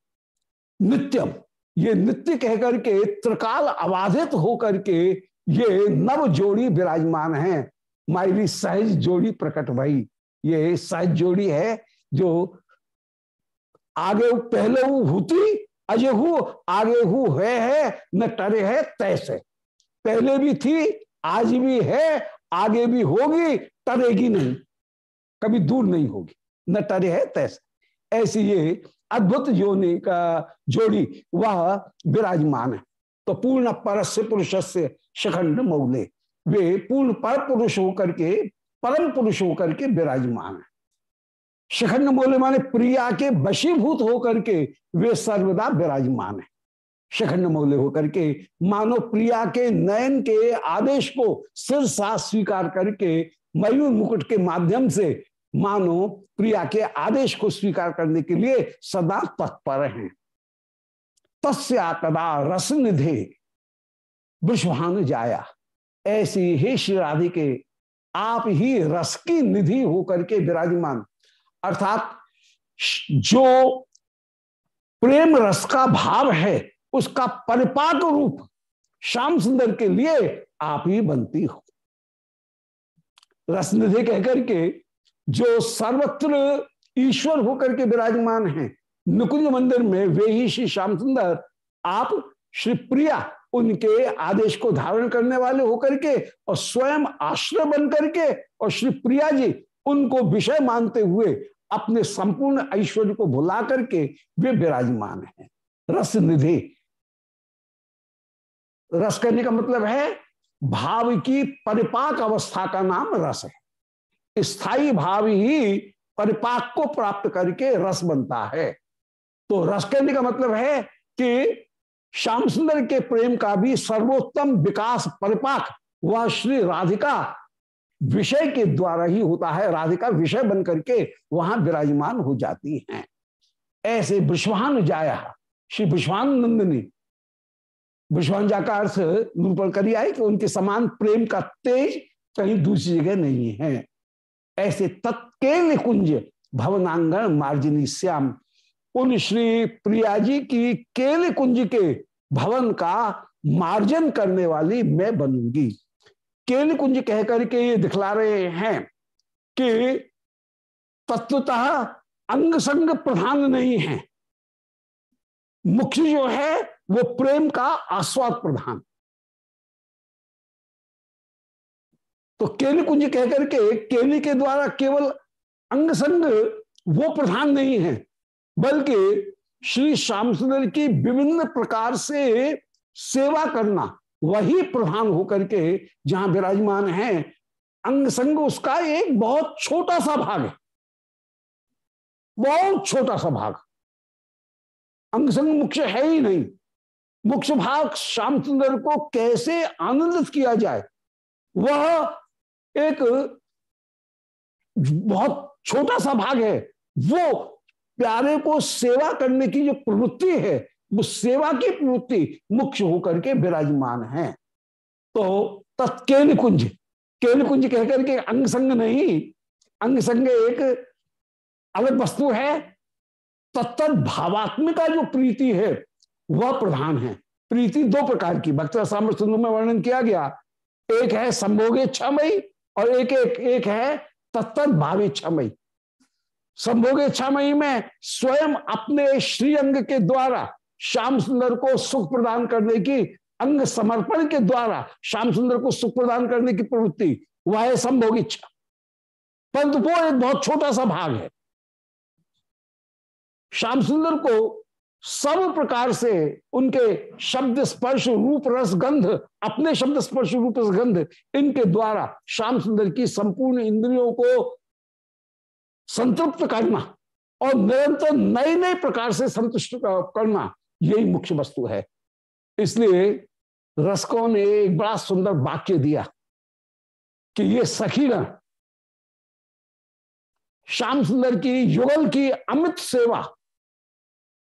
नित्यम, ये नित्य कहकर के, त्रिकाल अबाधित होकर के ये नव जोड़ी विराजमान है। मायरी सहज जोड़ी प्रकट भाई। ये सहज जोड़ी है जो आगे पहले होती अजय हु, आगे हु, है है, न टरे है तैसे पहले भी थी, आज भी है, आगे भी होगी टरेगी नहीं। कभी दूर नहीं होगी। न टरे है, तैसे। ऐसी ये अद्भुत योनि का जोड़ी, वह विराजमान है। तो पूर्ण परस्य पुरुष से शिखंड मौले। वे पूर्ण पर पुरुष होकर के, परम पुरुष होकर के विराजमान है। शिखंड मोले माने प्रिया के वशीभूत होकर के वे सर्वदा विराजमान है। शिखंड मौल्य होकर के, मानो प्रिया के नयन के आदेश को सिर साथ स्वीकार करके, मयूर मुकुट के माध्यम से मानो प्रिया के आदेश को स्वीकार करने के लिए सदा तत्पर हैं। तस्या कदा रस निधे विश्वान जाया। ऐसी ही श्री राधिके आप ही रस की निधि होकर के विराजमान। अर्थात, जो प्रेम रस का भाव है उसका परिपाक रूप श्याम सुंदर के लिए आप ही बनती हो। रसनिधि कहकर के जो सर्वत्र ईश्वर होकर के विराजमान है, नुकुंज मंदिर में वे ही श्री श्याम सुंदर, आप श्री प्रिया उनके आदेश को धारण करने वाले होकर के और स्वयं आश्रय बन करके और श्री प्रिया जी उनको विषय मानते हुए अपने संपूर्ण ऐश्वर्य को भुला करके वे विराजमान हैं। रस निधि रस करने का मतलब है भाव की परिपाक अवस्था का नाम रस है। स्थायी भाव ही परिपाक को प्राप्त करके रस बनता है। तो रस कहने का मतलब है कि श्याम सुंदर के प्रेम का भी सर्वोत्तम विकास परिपाक वह श्री राधिका विषय के द्वारा ही होता है। राधिका विषय बन करके वहाँ विराजमान हो जाती हैं। ऐसे विश्वान जाया श्री विश्वान नंदनी विश्वान जा का अर्थ निरूपण करी आए कि उनके समान प्रेम का तेज कहीं दूसरी जगह नहीं है। ऐसे तत्केल कुंज भवनांगण मार्जिनी श्याम। उन श्री प्रिया जी की केल कुंज के भवन का मार्जन करने वाली मैं बनूँगी। केल कुंज कह करके ये दिखला रहे हैं कि तत्वतः अंग संग प्रधान नहीं है। मुख्य जो है वो प्रेम का आस्वाद प्रधान। तो केली कुंज कहकर के केली के द्वारा केवल अंग संग वो प्रधान नहीं है, बल्कि श्री श्याम सुंदर की विभिन्न प्रकार से सेवा करना वही प्रधान होकर के जहाँ विराजमान है अंग संग उसका एक बहुत छोटा सा भाग है। बहुत छोटा सा भाग। अंग संग मुख्य है ही नहीं। मुख्य भाग श्याम सुंदर को कैसे आनंदित किया जाए? वह एक बहुत छोटा सा भाग है। वो प्यारे को सेवा करने की जो प्रवृत्ति है, वो सेवा की प्रवृत्ति मुख्य होकर के विराजमान है। तो तत्केल कुंज केल कुंज कहकर के अंग संग नहीं अंग संग एक अलग वस्तु है। तत्त भावात्मिका जो प्रीति है वह प्रधान है। प्रीति दो प्रकार की। भक्त साम्र में वर्णन किया गया। एक है संभोगे छमयी और एक एक एक है तत्त भावी छमयी संभोग इच्छामयी में स्वयं अपने श्री अंग के द्वारा श्याम सुंदर को सुख प्रदान करने की, अंग समर्पण के द्वारा श्याम सुंदर को सुख प्रदान करने की प्रवृत्ति, वह है संभोग इच्छा परंतु वो एक बहुत छोटा सा भाग है। श्याम सुंदर को सब प्रकार से उनके शब्द स्पर्श, रूप, रस, गंध, अपने शब्द स्पर्श, रूप, रस, गंध, इनके द्वारा श्याम सुंदर की संपूर्ण इंद्रियों को संतृप्त करना और निरंतर नए नए प्रकार से संतुष्ट करना, यही मुख्य वस्तु है। इसलिए रसकों ने एक बड़ा सुंदर वाक्य दिया कि ये सखीगण श्याम सुंदर की युगल की अमित सेवा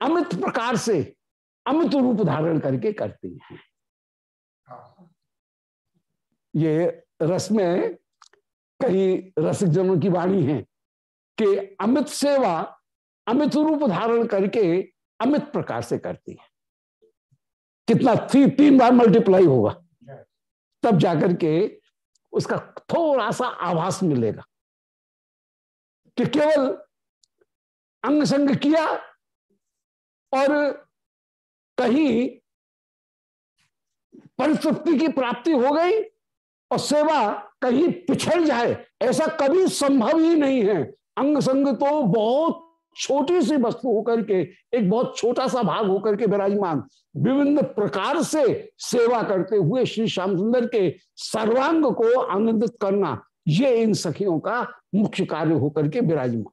अमित प्रकार से अमित रूप धारण करके करती हैं। ये रस में कई रसिक जनों की वाणी है कि अमित सेवा, अमित रूप धारण करके अमित प्रकार से करती है। कितना थी, तीन बार मल्टीप्लाई होगा। तब जाकर के उसका थोड़ा सा आभास मिलेगा। कि केवल अंग संग किया और कहीं परितृप्ति की प्राप्ति हो गई और सेवा कहीं पिछड़ जाए, ऐसा कभी संभव ही नहीं है। अंग संग तो बहुत छोटी सी वस्तु होकर के, एक बहुत छोटा सा भाग होकर के विराजमान। विभिन्न प्रकार से सेवा करते हुए श्री श्याम सुंदर के सर्वांग को आनंदित करना, ये इन सखियों का मुख्य कार्य होकर के विराजमान।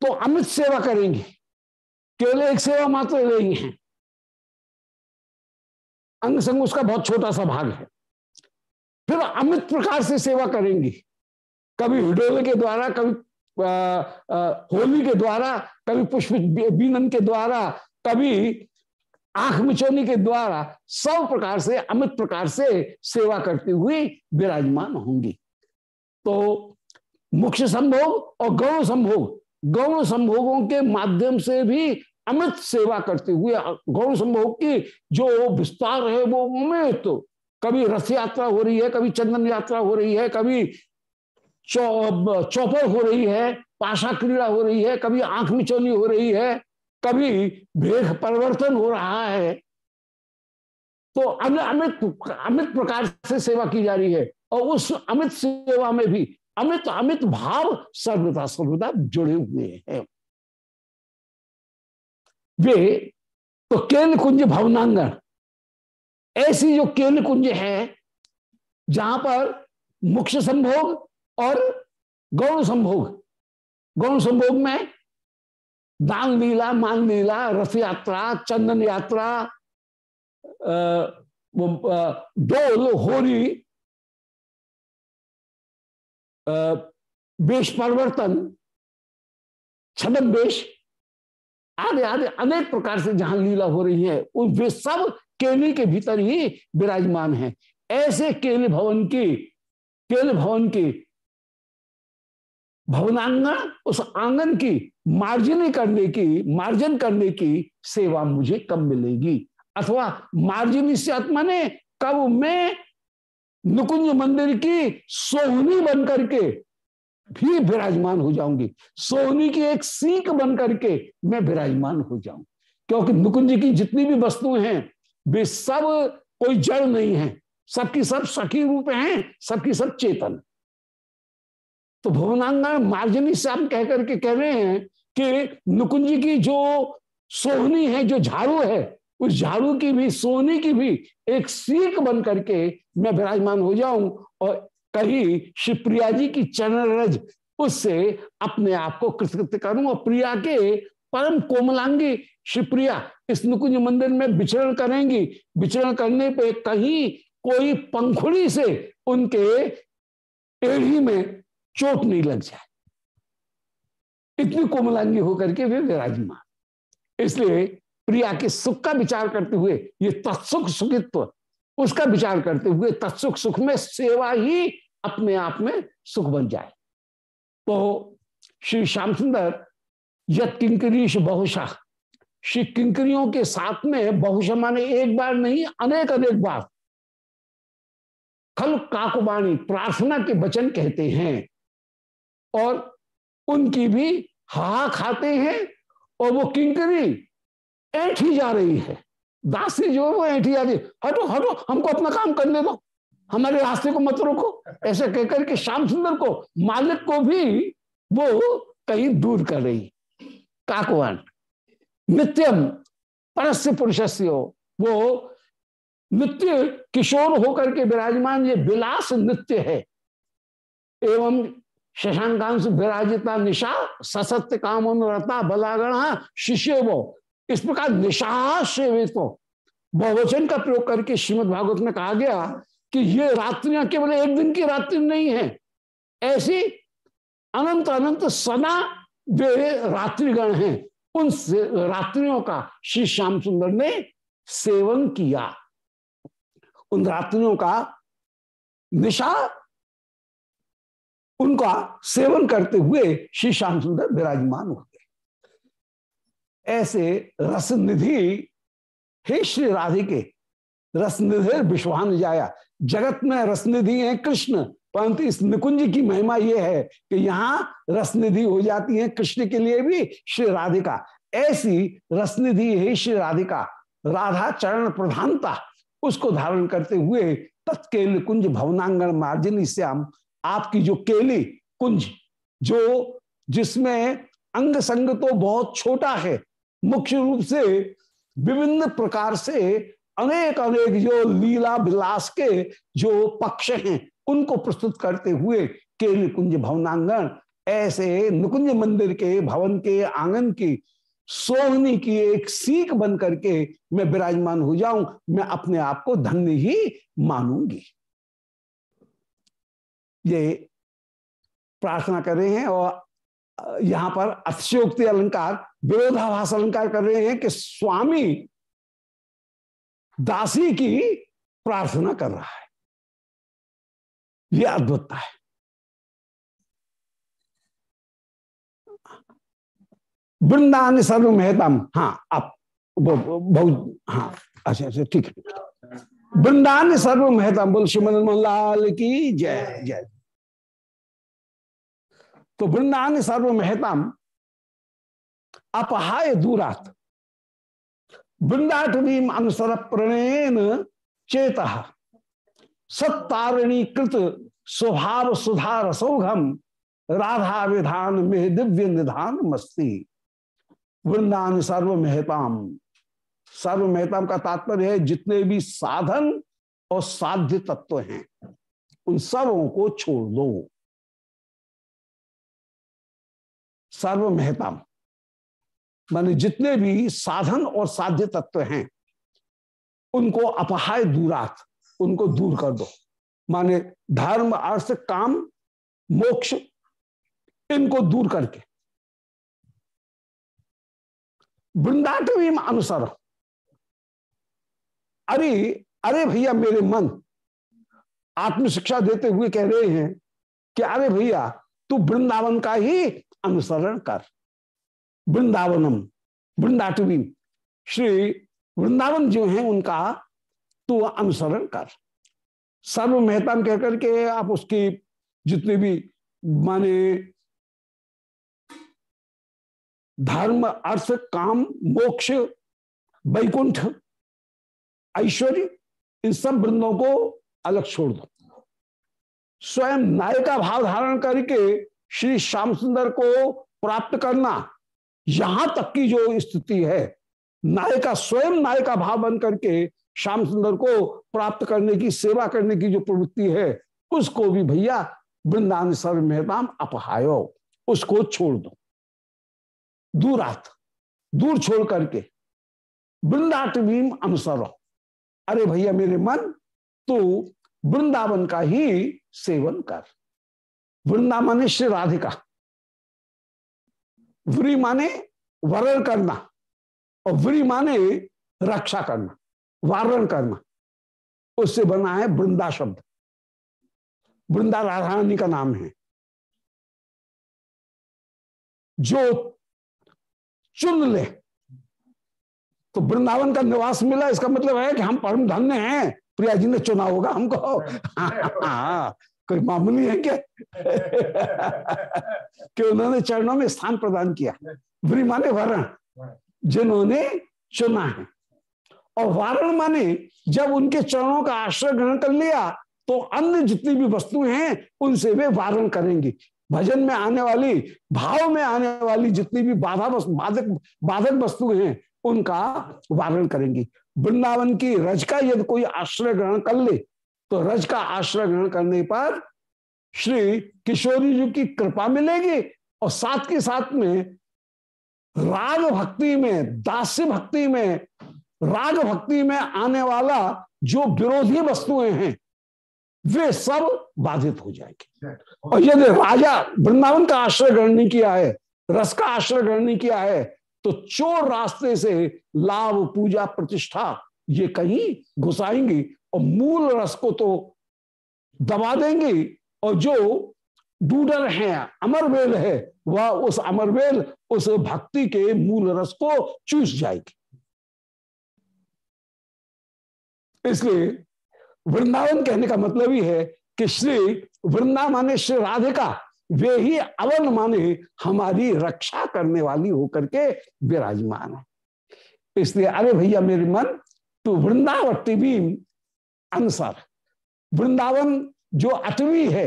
तो अमित सेवा करेंगे। केवल एक सेवा मात्र नहीं है अंग संग उसका बहुत छोटा सा भाग है। फिर अमित प्रकार से सेवा करेंगी। कभी हिडोले के द्वारा, कभी होली के द्वारा, कभी पुष्प बीनन के द्वारा, कभी आँख मिचोनी के द्वारा सब प्रकार से, अमित प्रकार से सेवा करती हुई विराजमान होंगी। तो मुख्य संभोग और गौण संभोग गौण संभोगों के माध्यम से भी अमित सेवा करते हुए, गौण संभोग की जो विस्तार है वो अमित तो कभी रथ यात्रा हो रही है, कभी चंदन यात्रा हो रही है, कभी चौपर हो रही है पाशा क्रीड़ा हो रही है, कभी आँख मिचौनी हो रही है, कभी भेद परिवर्तन हो रहा है। तो अमित अमित प्रकार से सेवा की जा रही है और उस अमित सेवा में भी अमित अमित भाव सर्वदा सर्वदा जुड़े हुए हैं। वे तो केल कुंज भवनांगण, ऐसी जो केल कुंज है, जहाँ पर मुख्य संभोग और गौण संभोग गौण संभोग में दान लीला, मान लीला, रथ यात्रा, चंदन यात्रा डोल, होरी वेश परिवर्तन छदक वेश आदि आदि अनेक प्रकार से जहाँ लीला हो रही है वे सब केली के भीतर ही विराजमान है। ऐसे केल भवन की, केल भवन की भवनांगन, उस आँगन की मार्जनी करने की, मार्जन करने की सेवा मुझे कब मिलेगी? अथवा मार्जनी से आत्मा ने, कब मैं नुकुंज मंदिर की सोहनी बन करके भी विराजमान हो जाऊँगी। सोहनी की एक सीख बन करके मैं विराजमान हो जाऊँ। क्योंकि नुकुंज की जितनी भी वस्तुएँ हैं, वे सब कोई जड़ नहीं है। सबकी सब सखी रूप हैं, सबकी सब चेतन। तो भुवनांगन मार्जनी से हम कह करके कह रहे हैं कि नुकुंज की जो सोहनी है, जो झाड़ू है उस झाड़ू की भी, सोने की भी एक सीख बन करके मैं विराजमान हो जाऊँ और कहीं शिवप्रिया जी की चरण रज उससे अपने आप को कृतकृत करूँ और प्रिया के परम कोमलांगी शिवप्रिया इस नुकुंज मंदिर में विचरण करेंगी। विचरण करने पे कहीं कोई पंखुड़ी से उनके एड़ी में चोट नहीं लग जाए। इतनी कोमलांगी होकर के वे विराजमान। इसलिए प्रिया के सुख का विचार करते हुए, ये तत्सुख सुखित्व, उसका विचार करते हुए तत्सुख सुख में सेवा ही अपने आप में सुख बन जाए। तो श्री श्याम सुंदर यद किंकरीश बहुशा, श्री किंकरियों के साथ में बहुशा माने एक बार नहीं, अनेक अनेक बार। खल काकुबाणी प्रार्थना के वचन कहते हैं और उनकी भी हा खाते हैं और वो किंकरी ऐठ ही जा रही है। दासी जो है वो ऐठी जा रही है। हटो हटो, हमको अपना काम करने दो। हमारे रास्ते को मत रोको। ऐसे कहकर के श्याम सुंदर को, मालिक को भी वो कहीं दूर कर रही काकवान, नित्यम, परस्य पुरुष वो नित्य किशोर होकर के विराजमान, ये विलास नित्य है। एवं शशांकांश विराजिता निशा ससत्य काम रता बलागण शिष्य वो। इस प्रकार निशा सेवितो बहुवचन का प्रयोग करके श्रीमद भागवत में कहा गया कि ये रात्रियाँ केवल एक दिन की रात्रि नहीं है। ऐसी अनंत अनंत सदा वे रात्रिगण हैं। उन रात्रियों का श्री श्याम सुंदर ने सेवन किया। उन रात्रियों का निशा, उनका सेवन करते हुए श्री श्याम सुंदर विराजमान हो गए ऐसे रस निधि हे श्री राधिके रस निधि विश्वान जाया। जगत में रस निधि है कृष्ण, परंतु इस निकुंज की महिमा यह है कि यहाँ रसनिधि हो जाती है कृष्ण के लिए भी श्री राधिका। ऐसी रसनिधि है श्री राधिका, राधा चरण प्रधानता, उसको धारण करते हुए तत्केल कुंज भवनांगण मार्जिनी श्याम, आपकी जो केली कुंज, जो जिसमें अंग संग तो बहुत छोटा है मुख्य रूप से विभिन्न प्रकार से अनेक अनेक जो लीला विलास के जो पक्ष हैं, उनको प्रस्तुत करते हुए केली कुंज भवनांगण, ऐसे नुकुंज मंदिर के, भवन के, आँगन की, सोहनी की एक सीख बन करके मैं विराजमान हो जाऊँ, मैं अपने आप को धन्य ही मानूँगी। ये प्रार्थना कर रहे हैं और यहाँ पर अतिशयोक्ति अलंकार, विरोधाभास अलंकार कर रहे हैं कि स्वामी दासी की प्रार्थना कर रहा है। यह अद्भुतता है। वृंदावन सर्व मेहतम हाँ आप बहुत हाँ अच्छा अच्छा ठीक है। वृंदावन सर्व मेहतम बोल श्रीमद लाल की जय जय। तो वृंदावन सर्व मेहतम अपहाय दूरात। वृंदाटवी अनुसर प्रणयन चेत। सत्तारिणी कृत स्वभाव सुधार सौघम राधा विधान में दिव्य निधान मस्ती वृंदान सर्व मेहताम सर्व मेहताम का तात्पर्य है जितने भी साधन और साध्य तत्व हैं, उन सबों को छोड़ दो। सर्व महताम माने जितने भी साधन और साध्य तत्व हैं, उनको अपहाय दूरात, उनको दूर कर दो। माने धर्म, अर्थ, काम, मोक्ष, इनको दूर करके। वृंदाटवी अनुसार अरे अरे भैया, मेरे मन, आत्मशिक्षा देते हुए कह रहे हैं कि अरे भैया तू वृंदावन का ही अनुसरण कर। वृंदावनम, वृंदाटवी। श्री वृंदावन जो है उनका तू अनुसरण कर। सर्व मेहता कह करके आप उसकी जितने भी माने धर्म, अर्थ, काम, मोक्ष, वैकुंठ, ऐश्वर्य, इन सब वृंदों को अलग छोड़ दो। स्वयं नायिका भाव धारण करके श्री श्याम सुंदर को प्राप्त करना यहाँ तक की जो स्थिति है नायिका स्वयं नायिका भाव बन करके श्याम सुंदर को प्राप्त करने की, सेवा करने की जो प्रवृत्ति है, उसको भी भैया वृंदावन सर्व मेहताम अपहायो, उसको छोड़ दो। दूरात दूर छोड़ करके वृंदाटवीम अनुसर। अरे भैया मेरे मन तो वृंदावन का ही सेवन कर। वृंदावन श्री राधिका। व्री माने वरण करना और व्री माने रक्षा करना, वारण करना। उससे बना है वृंदा शब्द। वृंदा राधारानी का नाम है। जो चुन ले। तो वृंदावन का निवास मिला, इसका मतलब है कि हम परम धन्य हैं। प्रिया जी ने चुना होगा हमको। हाँ, कोई मामूली है क्या? कि उन्होंने चरणों में स्थान प्रदान किया। व्री माने वरण जिन्होंने चुना है। और वारण माने जब उनके चरणों का आश्रय ग्रहण कर लिया तो अन्य जितनी भी वस्तुएँ हैं उनसे वे वारण करेंगी। भजन में आने वाली भाव में आने वाली जितनी भी बाधा बाधक बाधक वस्तुएँ हैं उनका वारण करेंगी। वृंदावन की रज का यदि कोई आश्रय ग्रहण कर ले तो रज का आश्रय ग्रहण करने पर श्री किशोरी जी की कृपा मिलेगी और साथ के साथ में राग भक्ति में दास्य भक्ति में राग भक्ति में आने वाला जो विरोधी वस्तुएँ हैं वे सब बाधित हो जाएँगे। और यदि राजा वृंदावन का आश्रय ग्रहण नहीं किया है रस का आश्रय ग्रहण नहीं किया है तो चोर रास्ते से लाभ पूजा, प्रतिष्ठा, ये कहीं घुसाएँगी और मूल रस को तो दबा देंगी और जो डूडर है, अमरवेल है, वह उस अमरवेल, उस भक्ति के मूल रस को चूस जाएगी। इसलिए वृंदावन कहने का मतलब ही है कि श्री वृंदा माने श्री राधिका वे ही अवन माने हमारी रक्षा करने वाली होकर के विराजमान है। इसलिए अरे भैया मेरे मन तो वृंदावटी भी अनुसार वृंदावन जो अटवी है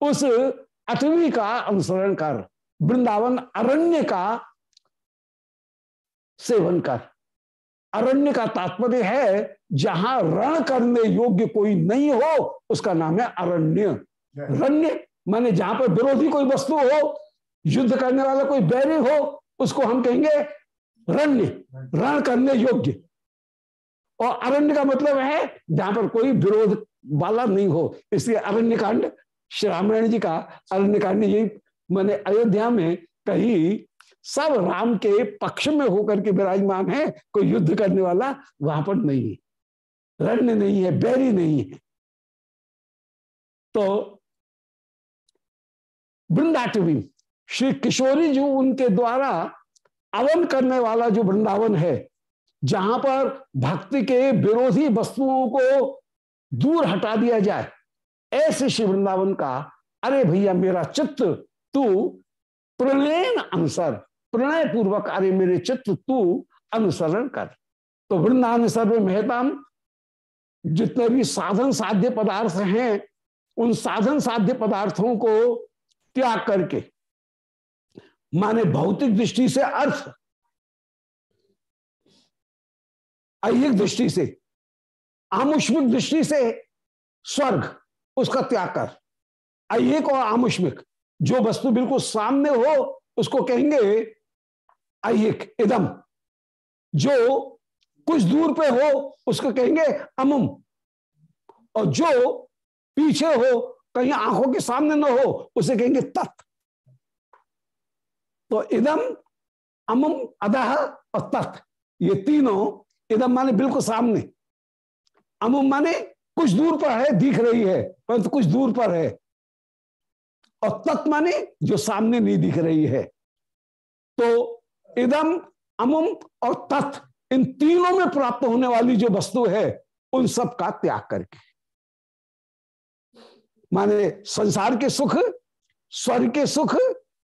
उस अटवी का अनुसरण कर वृंदावन अरण्य का सेवन कर। अरण्य का तात्पर्य है जहाँ रण करने योग्य कोई नहीं हो उसका नाम है अरण्य। रण्य माने जहाँ पर विरोधी कोई वस्तु हो, युद्ध करने वाला कोई बैरी हो, उसको हम कहेंगे रण्य रण करने योग्य। और अरण्य का मतलब है जहाँ पर कोई विरोध वाला नहीं हो। इसलिए अरण्य कांड श्री रामायण जी का अरण्य कांड यही, मैंने अयोध्या में कहीं सब राम के पक्ष में होकर के विराजमान है, कोई युद्ध करने वाला वहाँ पर नहीं है। रण्य नहीं है, बैरी नहीं है। तो वृंदाटवी श्री किशोरी जी उनके द्वारा अवन करने वाला जो वृंदावन है, जहाँ पर भक्ति के विरोधी वस्तुओं को दूर हटा दिया जाए, ऐसे श्री वृंदावन का, अरे भैया मेरा चित्त, तू प्रणयन अनुसर प्रणय पूर्वक अरे मेरे चित्त, तू अनुसरण कर। तो वृंदावन सर्व मेहताम, जितने भी साधन साध्य पदार्थ हैं, उन साधन साध्य पदार्थों को त्याग करके। माने भौतिक दृष्टि से अर्थ। ऐहिक दृष्टि से, आमुष्मिक दृष्टि से स्वर्ग, उसका त्याग कर। ऐहिक और आमुष्मिक, जो वस्तु बिल्कुल सामने हो, उसको कहेंगे अहिक इदम। जो कुछ दूर पे हो, उसको कहेंगे अमुम। और जो पीछे हो कहीं आँखों के सामने न हो, उसे कहेंगे तत्। तो इदम अमुम अदह और तत्, ये तीनों इदम माने बिल्कुल सामने। अमुम माने कुछ दूर पर है, दिख रही है, परंतु कुछ दूर पर है। और तत् माने जो सामने नहीं दिख रही है। तो इदम अमुम और तत्, इन तीनों में प्राप्त होने वाली जो वस्तु है, उन सब का त्याग करके। माने संसार के सुख, स्वर्ग के सुख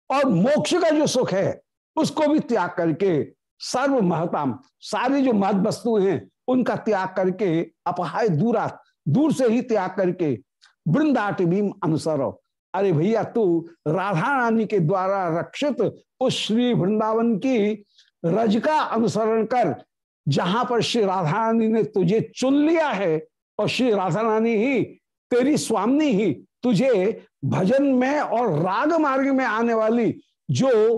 और मोक्ष का जो सुख है, उसको भी त्याग करके सर्व महताम सारी जो महत वस्तु हैं, उनका त्याग करके अपहाय दूरा, दूर से ही त्याग करके वृंदाट भीम अनुसर। अरे भैया, तू राधा रानी के द्वारा रक्षित उस श्री वृंदावन की रज का अनुसरण कर, जहाँ पर श्री राधा रानी ने तुझे चुन लिया है और श्री राधा रानी ही तेरी स्वामी ही तुझे भजन में और राग मार्ग में आने वाली जो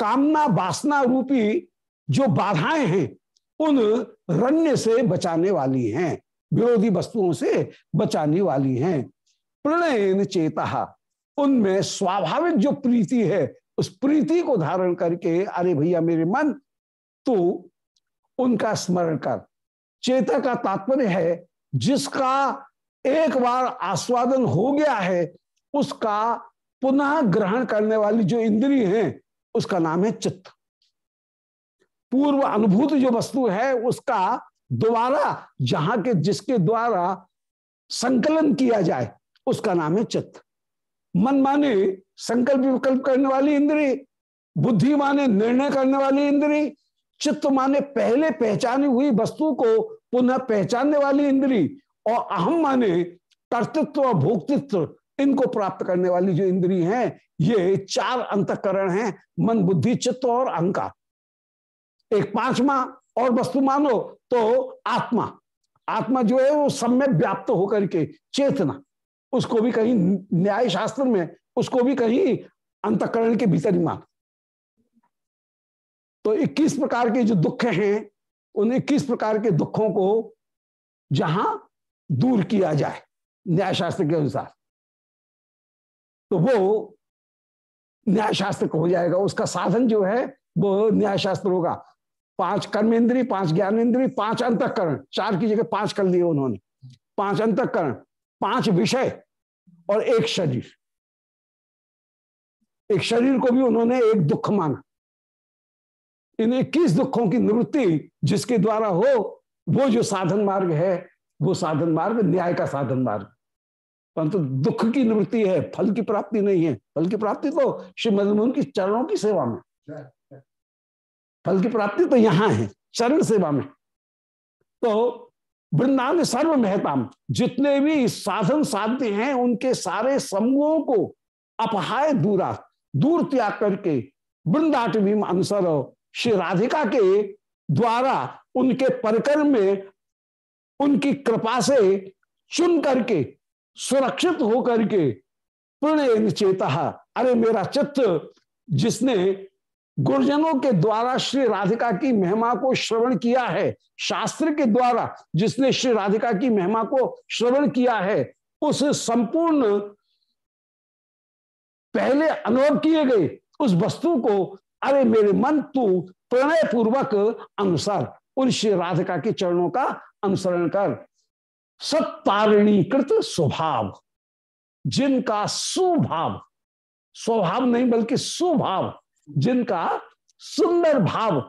कामना वासना रूपी जो बाधाएँ हैं, उन रण्य से बचाने वाली हैं, विरोधी वस्तुओं से बचाने वाली हैं। प्रणयन चेता, उनमें स्वाभाविक जो प्रीति है, उस प्रीति को धारण करके, अरे भैया मेरे मन, तू उनका स्मरण कर। चेता का तात्पर्य है जिसका एक बार आस्वादन हो गया है, उसका पुनः ग्रहण करने वाली जो इंद्रिय है, उसका नाम है चित्त। पूर्व अनुभूत जो वस्तु है, उसका दोबारा, जहाँ के जिसके द्वारा संकलन किया जाए, उसका नाम है चित्त। मन माने संकल्प विकल्प करने वाली इंद्री, बुद्धि माने निर्णय करने वाली इंद्री, चित्त माने पहले पहचानी हुई वस्तु को पुनः पहचानने वाली इंद्री और अहम माने कर्तृत्व और भोक्तृत्व, इनको प्राप्त करने वाली जो इंद्री हैं, ये चार अंतकरण हैं, मन, बुद्धि, चित्त और अहंकार। एक पांचवा और वस्तु मानो तो आत्मा। आत्मा जो है वो सब में व्याप्त होकर के चेतना, उसको भी कहीं न्याय शास्त्र में, उसको भी कहीं अंतकरण के भीतर ही मान। तो 21 प्रकार के जो दुख हैं उन 21 प्रकार के दुखों को जहाँ दूर किया जाए न्याय शास्त्र के अनुसार। तो वो न्याय शास्त्र हो जाएगा। उसका साधन जो है, वो न्याय शास्त्र होगा। पाँच कर्मेंद्री, पाँच ज्ञानेन्द्रीय पाँच अंतकरण। चार की जगह पाँच कर लिए उन्होंने। पाँच अंतकरण, पाँच विषय और एक शरीर। एक शरीर को भी उन्होंने एक दुख माना। इन इक्कीस दुखों की निवृत्ति जिसके द्वारा हो, वो जो साधन मार्ग है, वो साधन मार्ग, न्याय का साधन मार्ग। परंतु दुख की निवृत्ति है, फल की प्राप्ति नहीं है। फल की प्राप्ति तो श्री मदन की चरणों की सेवा में। फल की प्राप्ति तो यहाँ है, चरण सेवा में। तो वृंदावन सर्व महताम जितने भी साधन साध्य हैं, उनके सारे समूहों को अपहाय दूरा, दूर त्याग करके वृंदाट भी अनुसर श्री राधिका के द्वारा उनके परिकर में उनकी कृपा से चुन करके, सुरक्षित होकर के प्रणय चेता अरे मेरा चित्त, जिसने गुरुजनों के द्वारा श्री राधिका की महिमा को श्रवण किया है, शास्त्र के द्वारा जिसने श्री राधिका की महिमा को श्रवण किया है, उस संपूर्ण पहले अनुभव किए गए उस वस्तु को अरे मेरे मन तू प्रणय पूर्वक अनुसार। उन श्री राधिका के चरणों का अनुसरण कर। सत्तारिणीकृत स्वभाव, जिनका सुभाव, स्वभाव नहीं बल्कि सुभाव, जिनका सुंदर भाव,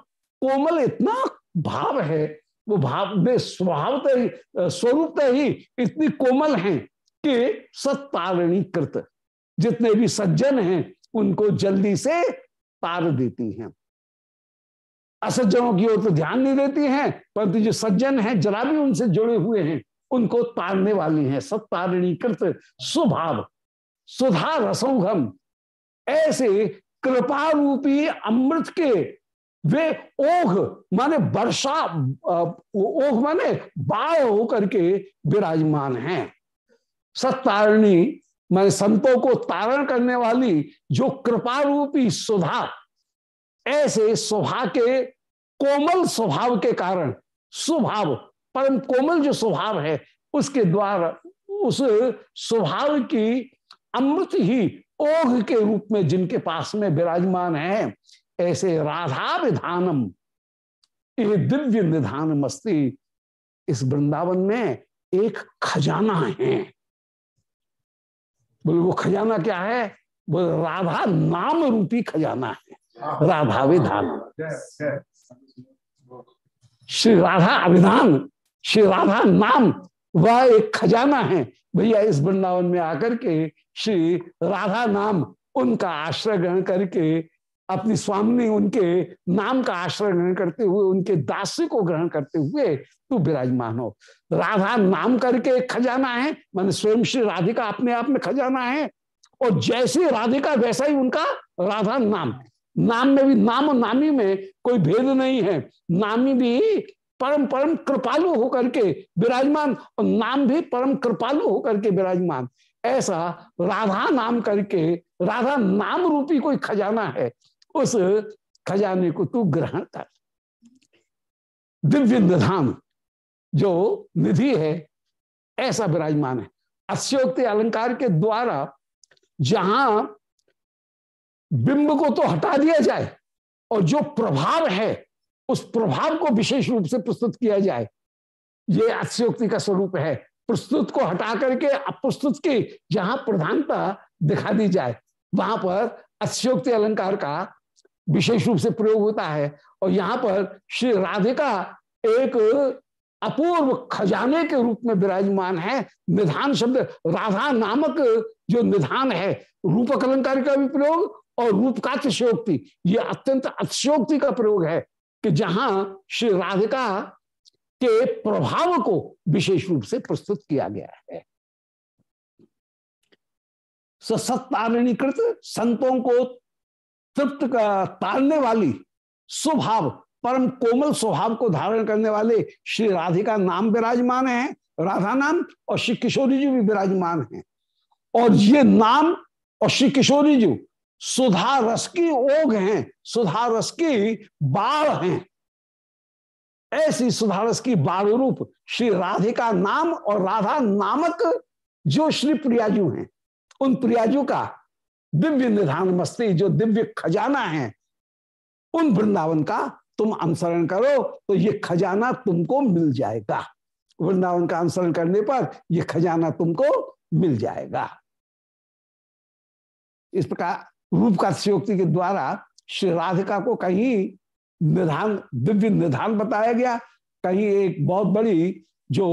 कोमल इतना भाव है, वो भाव में स्वभाव ही स्वरूप ही इतनी कोमल हैं कि सत्तारिणी कृत जितने भी सज्जन हैं, उनको जल्दी से तार देती हैं। असज्जनों की ओर तो ध्यान नहीं देती हैं, परंतु जो सज्जन हैं, जरा भी उनसे जुड़े हुए हैं, उनको तारने वाली हैं। सत्तारिणी कृत स्वभाव, सुधा रसौघम, ऐसे कृपा रूपी अमृत के, वे ओघ माने वर्षा ओघ माने बाढ़ होकर के विराजमान हैं। सत्तारिणी मैंने संतों को तारण करने वाली जो कृपा रूपी सुधा ऐसे स्वभाव के कोमल स्वभाव के कारण, स्वभाव, परम कोमल जो स्वभाव है, उसके द्वारा, उस स्वभाव की अमृत ही ओघ के रूप में जिनके पास में विराजमान है, ऐसे राधा विधानम ये दिव्य निधान मस्ती इस वृंदावन में एक खजाना है। बोले वो खजाना क्या है? बोले राधा नाम रूपी खजाना है राधा विधान श्री राधा अभिधान श्री राधा नाम वह एक खजाना है। भैया इस वृंदावन में आकर के श्री राधा नाम उनका आश्रय ग्रहण करके अपनी स्वामी उनके नाम का आश्रय ग्रहण करते हुए, उनके दास को ग्रहण करते हुए तू विराजमान हो। राधा नाम करके खजाना है, मान स्वयं श्री राधिका अपने आप में खजाना है, और जैसे राधिका वैसा ही उनका राधा नाम। नाम में भी नाम और नामी में कोई भेद नहीं है। नामी भी परम परम कृपालु होकर के विराजमान, और नाम भी परम कृपालु होकर के विराजमान। ऐसा राधा नाम करके, राधा नाम रूपी कोई खजाना है उस खजाने को तू ग्रहण कर। दिव्य निधान जो निधि है, ऐसा विराजमान है। अस्योक्ति अलंकार के द्वारा जहाँ बिंब को तो हटा दिया जाए और जो प्रभाव है, उस प्रभाव को विशेष रूप से प्रस्तुत किया जाए। ये अत्योक्ति का स्वरूप है। प्रस्तुत को हटा करके अप्रस्तुत की जहाँ प्रधानता दिखा दी जाए, वहाँ पर अत्योक्ति अलंकार का विशेष रूप से प्रयोग होता है। और यहाँ पर श्री राधिका एक अपूर्व खजाने के रूप में विराजमान है। निधान शब्द राधा नामक जो निधान है रूपक अलंकार का भी प्रयोग और रूप का अतिशोक्ति ये अत्यंत अतिशोक्ति का प्रयोग है कि जहाँ श्री राधिका के प्रभाव को विशेष रूप से प्रस्तुत किया गया है। सत्तारणीकृत संतों को तृप्त तारने वाली स्वभाव, परम कोमल स्वभाव को धारण करने वाले श्री राधिका नाम विराजमान है, राधा नाम और श्री किशोरी जी भी विराजमान है। और ये नाम और श्री किशोरी जी सुधा रस की ओग हैं, सुधा रस की बाढ़ हैं। ऐसी सुधा रस की बाढ़ रूप श्री राधिका नाम और राधा नामक जो श्री प्रियाजू हैं, उन प्रियाजू का दिव्य निधान मस्ती, जो दिव्य खजाना है, उन वृंदावन का तुम अनुसरण करो तो ये खजाना तुमको मिल जाएगा। वृंदावन का अनुसरण करने पर यह खजाना तुमको मिल जाएगा। इस प्रकार रूप का अतिशयोक्ति के द्वारा श्री राधिका को कहीं निधान दिव्य निधान बताया गया, कहीं एक बहुत बड़ी जो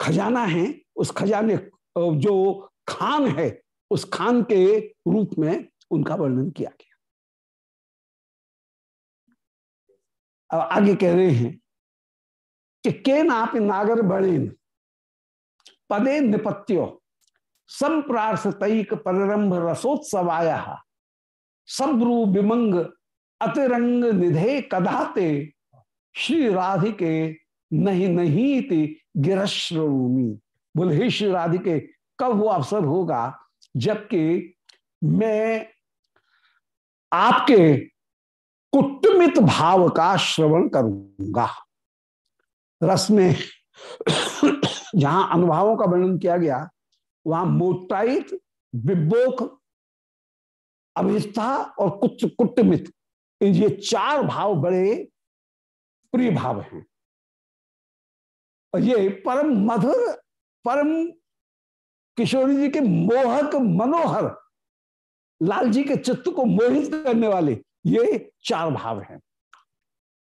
खजाना है, उस खजाने, जो खान है उस खान के रूप में उनका वर्णन किया गया। अब आगे कह रहे हैं कि के नाप नागर बणेन, पदे निपत्यो संप्रार्थतक पररंभ रसोत्सवाया, सब्रू विमंग अतिरंग निधे कदाते, श्री राधिके नहीं नहीं गिरश्रमी। बोले, हे श्री राधिके, कब वो अवसर होगा जबकि मैं आपके कुटमित भाव का श्रवण करूँगा। रस में जहाँ अनुभवों का वर्णन किया गया, वहाँ मोटाइत विबोक अभिस्था और कुछ कुटमित ये चार भाव बड़े प्रिय भाव हैं। और ये परम मधुर, परम किशोरी जी के मोहक मनोहर, लाल जी के चित्त को मोहित करने वाले ये चार भाव हैं।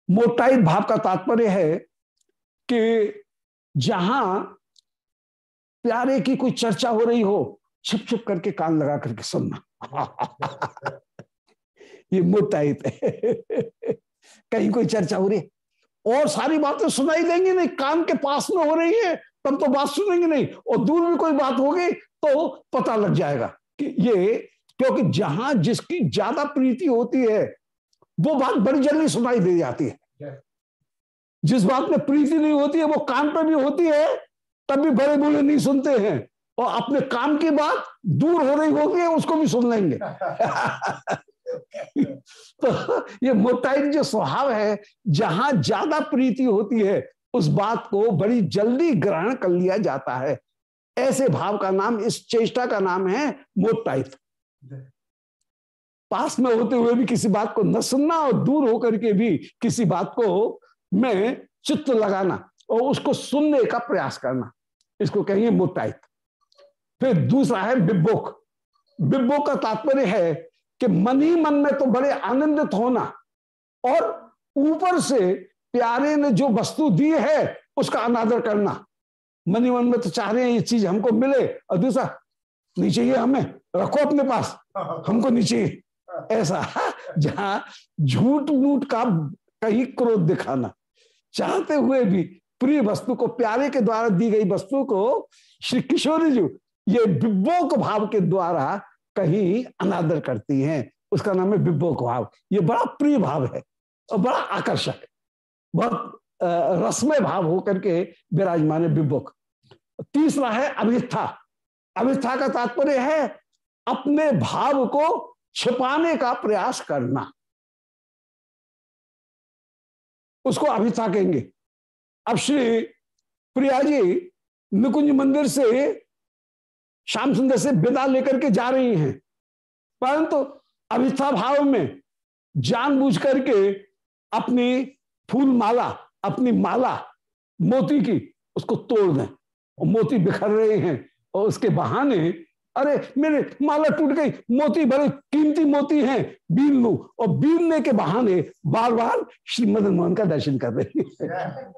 मोटाई भाव का तात्पर्य है कि जहाँ प्यारे की कोई चर्चा हो रही हो, छुप छुप करके कान लगा करके सुनना। ये मोटाई कहीं कोई चर्चा हो रही है? और सारी बातें सुनाई देंगी नहीं, कान के पास में हो रही है तब तो बात सुनेंगे नहीं। और दूर में कोई बात होगी तो पता लग जाएगा कि ये क्योंकि जहाँ जिसकी ज़्यादा प्रीति होती है वो बात बड़ी जल्दी सुनाई दे जाती है। जिस बात में प्रीति नहीं होती है वो कान पर भी होती है तब भी बड़े बोले नहीं सुनते हैं। और अपने काम की बात दूर हो रही होगी उसको भी सुन लेंगे। तो ये मोटाइल जो स्वभाव है जहाँ ज़्यादा प्रीति होती है उस बात को बड़ी जल्दी ग्रहण कर लिया जाता है। ऐसे भाव का नाम, इस चेष्टा का नाम है मोटाइट पास में होते हुए भी किसी बात को न सुनना और दूर होकर के भी किसी बात को में चित्त लगाना और उसको सुनने का प्रयास करना। इसको कहेंगे मोटाइत फिर दूसरा है बिब्बोक। बिब्बोक का तात्पर्य है कि मन ही मन में तो बड़े आनंदित होना और ऊपर से प्यारे ने जो वस्तु दी है, उसका अनादर करना। मनी मन में तो चाह रहे हैं ये चीज़ हमको मिले, और दूसरा नीचे ही हमें, रखो अपने पास, हमको नीचे ऐसा, जहाँ झूठ मूठ का कहीं क्रोध दिखाना। चाहते हुए भी प्रिय वस्तु को, प्यारे के द्वारा दी गई वस्तु को, श्री किशोरी जी, ये बिब्बोक भाव के द्वारा कहीं अनादर करती हैं। उसका नाम है बिब्बोक भाव। ये बड़ा प्रिय भाव है, और बड़ा आकर्षक बहुत रसमय भाव होकर के विराजमान है बिब्बोक तीसरा है अभिथा अभिथा का तात्पर्य है अपने भाव को छिपाने का प्रयास करना। उसको अभिथा कहेंगे। अब श्री प्रिया जी निकुंज मंदिर से, श्याम सुंदर से विदा लेकर के जा रही हैं। परंतु अभिथा भाव में जानबूझ करके अपनी फूल माला, अपनी माला मोती की, उसको तोड़ दें। और मोती बिखर रहे हैं और उसके बहाने, अरे, मेरे माला टूट गई, मोती बड़े कीमती मोती हैं, बीन लू। और बीनने के बहाने बार बार श्री मदन मोहन का दर्शन कर रहे हैं।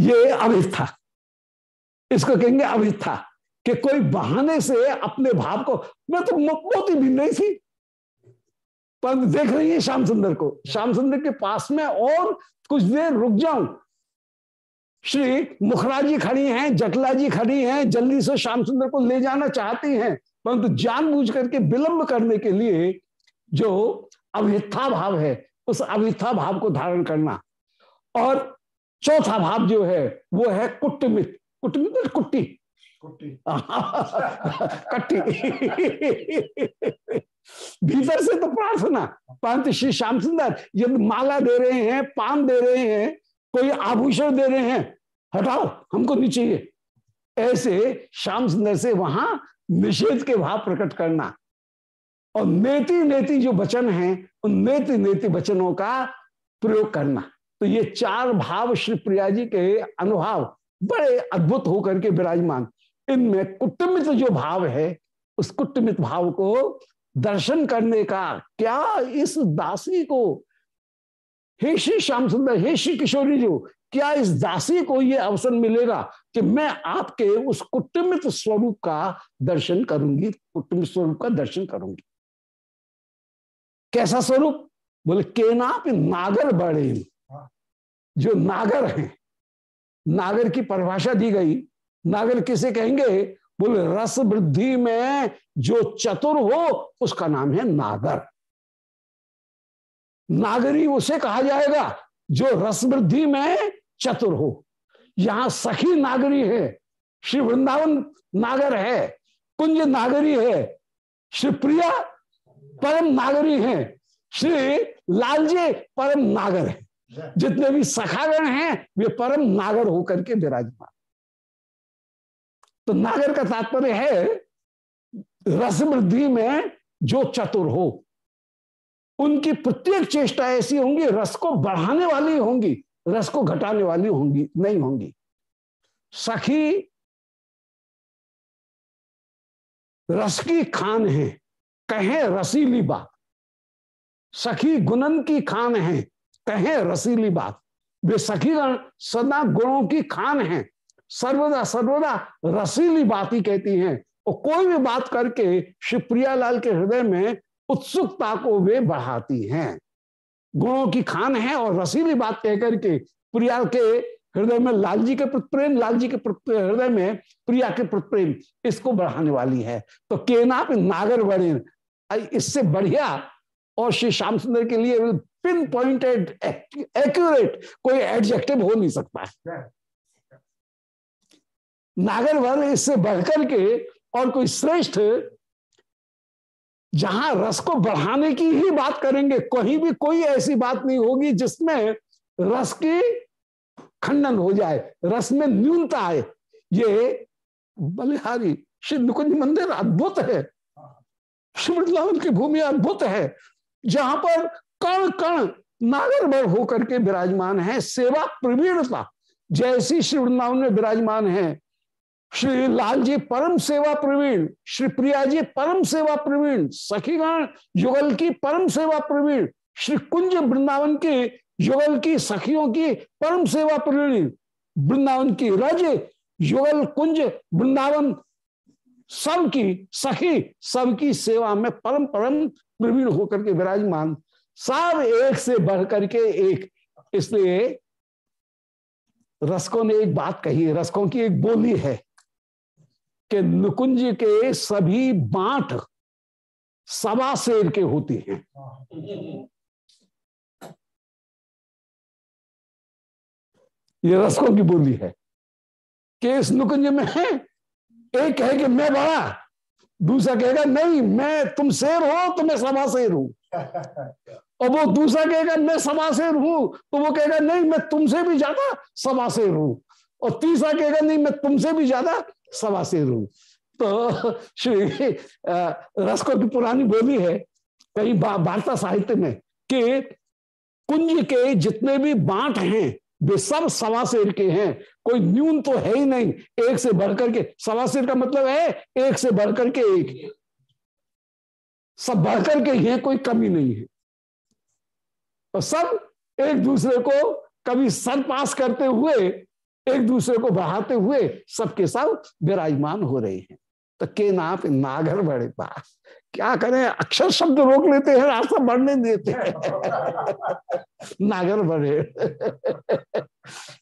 ये अभिथा इसको कहेंगे अभिथा कि कोई बहाने से अपने भाव को, मैं तो मोती बीन रही थी। पर देख रही है श्याम सुंदर को। श्याम सुंदर के पास में और कुछ देर रुक जाऊँ। श्री मुखरा जी खड़ी हैं जटला जी खड़ी हैं जल्दी से श्याम सुंदर को ले जाना चाहती हैं परंतु जानबूझ करके विलंब करने के लिए जो अभिथा भाव है उस अभिथा भाव को धारण करना। और चौथा भाव जो है वो है कुटमित। कुटमित कुट्टी। कुट्टी। कट्टी। भीतर से तो प्रार्थना। परंतु श्री श्याम सुंदर, यदि माला दे रहे हैं, पान दे रहे हैं, कोई आभूषण दे रहे हैं, हटाओ, हमको नहीं चाहिए। ऐसे श्याम सुंदर से वहाँ निषेध के भाव प्रकट करना। और नेति नेति जो वचन हैं, उन नेति नेति वचनों का प्रयोग करना। तो ये चार भाव श्री प्रिया जी के अनुभव बड़े अद्भुत होकर के विराजमान। इनमें कुटुमित जो भाव है, उस कुटुमित भाव को दर्शन करने का, क्या इस दासी को, हे श्री श्याम सुंदर, हे श्री किशोरी जी, क्या इस दासी को यह अवसर मिलेगा कि मैं आपके उस कुटुमित स्वरूप का दर्शन करूँगी कुटुमित स्वरूप का दर्शन करूँगी? कैसा स्वरूप? बोले, केनाप नागर बड़े। जो नागर है, नागर की परिभाषा दी गई, नागर किसे कहेंगे? बोले, रस वृद्धि में जो चतुर हो, उसका नाम है नागर। नागरी उसे कहा जाएगा जो रस वृद्धि में चतुर हो। यहाँ सखी नागरी है, श्री वृंदावन नागर है, कुंज नागरी है, श्री प्रिया परम नागरी है, श्री लालजे परम नागर है। जितने भी सखागण हैं, वे परम नागर होकर के विराजमान। तो नागर का तात्पर्य है रस वृद्धि में जो चतुर हो, उनकी प्रत्येक चेष्टा ऐसी होंगी, रस को बढ़ाने वाली होंगी, रस को घटाने वाली होंगी, नहीं होंगी। सखी, रस की खान है, कहे रसीली बात। सखी, गुणन की खान है, कहे रसीली बात। वे सखीगण सदा गुणों की खान है। सर्वदा सर्वदा रसीली बात ही कहती हैं। और कोई भी बात करके शिवप्रिया लाल के हृदय में उत्सुकता को वे बढ़ाती हैं। गुणों की खान है और रसीली बात कहकर के प्रिया के हृदय में लाल जी के प्रेम लाल जी के हृदय में प्रिया के प्रेम इसको बढ़ाने वाली है। तो केनाप नागर बड़े इससे बढ़िया और श्री श्याम सुंदर के लिए पिन पॉइंटेड एक्यूरेट, कोई एडजेक्टिव हो नहीं सकता। है नागर वर इससे बढ़कर के और कोई श्रेष्ठ जहाँ रस को बढ़ाने की ही बात करेंगे, कहीं भी कोई ऐसी बात नहीं होगी जिसमें रस की खंडन हो जाए, रस में न्यूनता आए। ये बलिहारी श्री नुकुंज मंदिर अद्भुत है। शिवृंदावन की भूमि अद्भुत है, जहाँ पर कण कण नागर बड़ होकर के विराजमान है, सेवा प्रवीणता। जैसी श्री वृंदावन में विराजमान है श्री लाल जी परम सेवा प्रवीण, श्री प्रिया जी परम सेवा प्रवीण, सखीगण युगल की परम सेवा प्रवीण, श्री कुंज वृंदावन की युगल की सखियों की परम सेवा प्रवीण, वृंदावन की रज युगल कुंज वृंदावन, सब की सखी सबकी सेवा में परम परम प्रवीण होकर के विराजमान सब एक से बढ़ करके एक। इसलिए रसकों ने एक बात कही, रसकों की एक बोली है। कि नुकुंज के सभी बांट सवा शेर के होते हैं। ये रसकों की बोली है कि इस नुकुंज में है, एक कहे कि मैं बड़ा, दूसरा कहेगा, नहीं, मैं तुम शेर हो तो मैं सवा शेर हूँ। और वो दूसरा कहेगा, मैं सवा शेर हूँ। तो वो कहेगा, नहीं, मैं तुमसे भी ज़्यादा सवा शेर हूँ। और तीसरा कहेगा, नहीं, मैं तुमसे भी ज़्यादा सवा शेर हूँ। तो श्री रसको की पुरानी बोली है, कई वार्ता साहित्य में, कि कुंज के जितने भी बांट हैं, वे सब सवा शेर के हैं। कोई न्यून तो है ही नहीं, एक से बढ़कर के, सवा शेर का मतलब है, एक से बढ़कर के एक। सब बढ़कर के ही है, कोई कमी नहीं है। और सब एक दूसरे को कभी सर पास करते हुए एक दूसरे को बढ़ाते हुए सबके साथ विराजमान हो रहे हैं। तो के नाप नागर बड़े पास। क्या करें? अक्षर शब्द रोक लेते हैं, रास्ता बढ़ने देते हैं। नागर बड़े।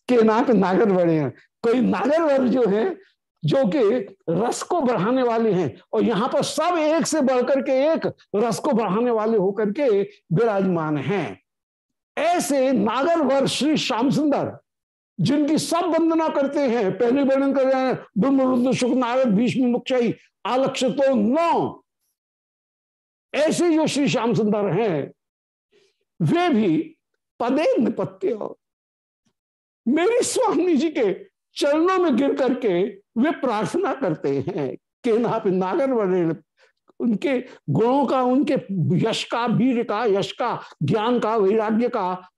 के नाप नागर बड़े हैं। कोई नागर वर जो है, जो कि रस को बढ़ाने वाले हैं, और यहाँ पर सब एक से बढ़कर के एक रस को बढ़ाने वाले होकर के विराजमान हैं। ऐसे नागर वर श्री श्याम सुंदर जिनकी सब वंदना करते हैं, पहले वर्णन कर रहे हैं ब्रह्म रुद्र शुक्र नारद भीष्म मुख्य आलक्ष तो नौ। ऐसे जो श्री श्याम सुंदर हैं, वे भी पदे निपत्य। मेरी स्वामी जी के चरणों में गिर करके वे प्रार्थना करते हैं के ना नागर वर्ण उनके गुणों का, उनके यश का, वीर का, यश का, ज्ञान का, वैराग्य का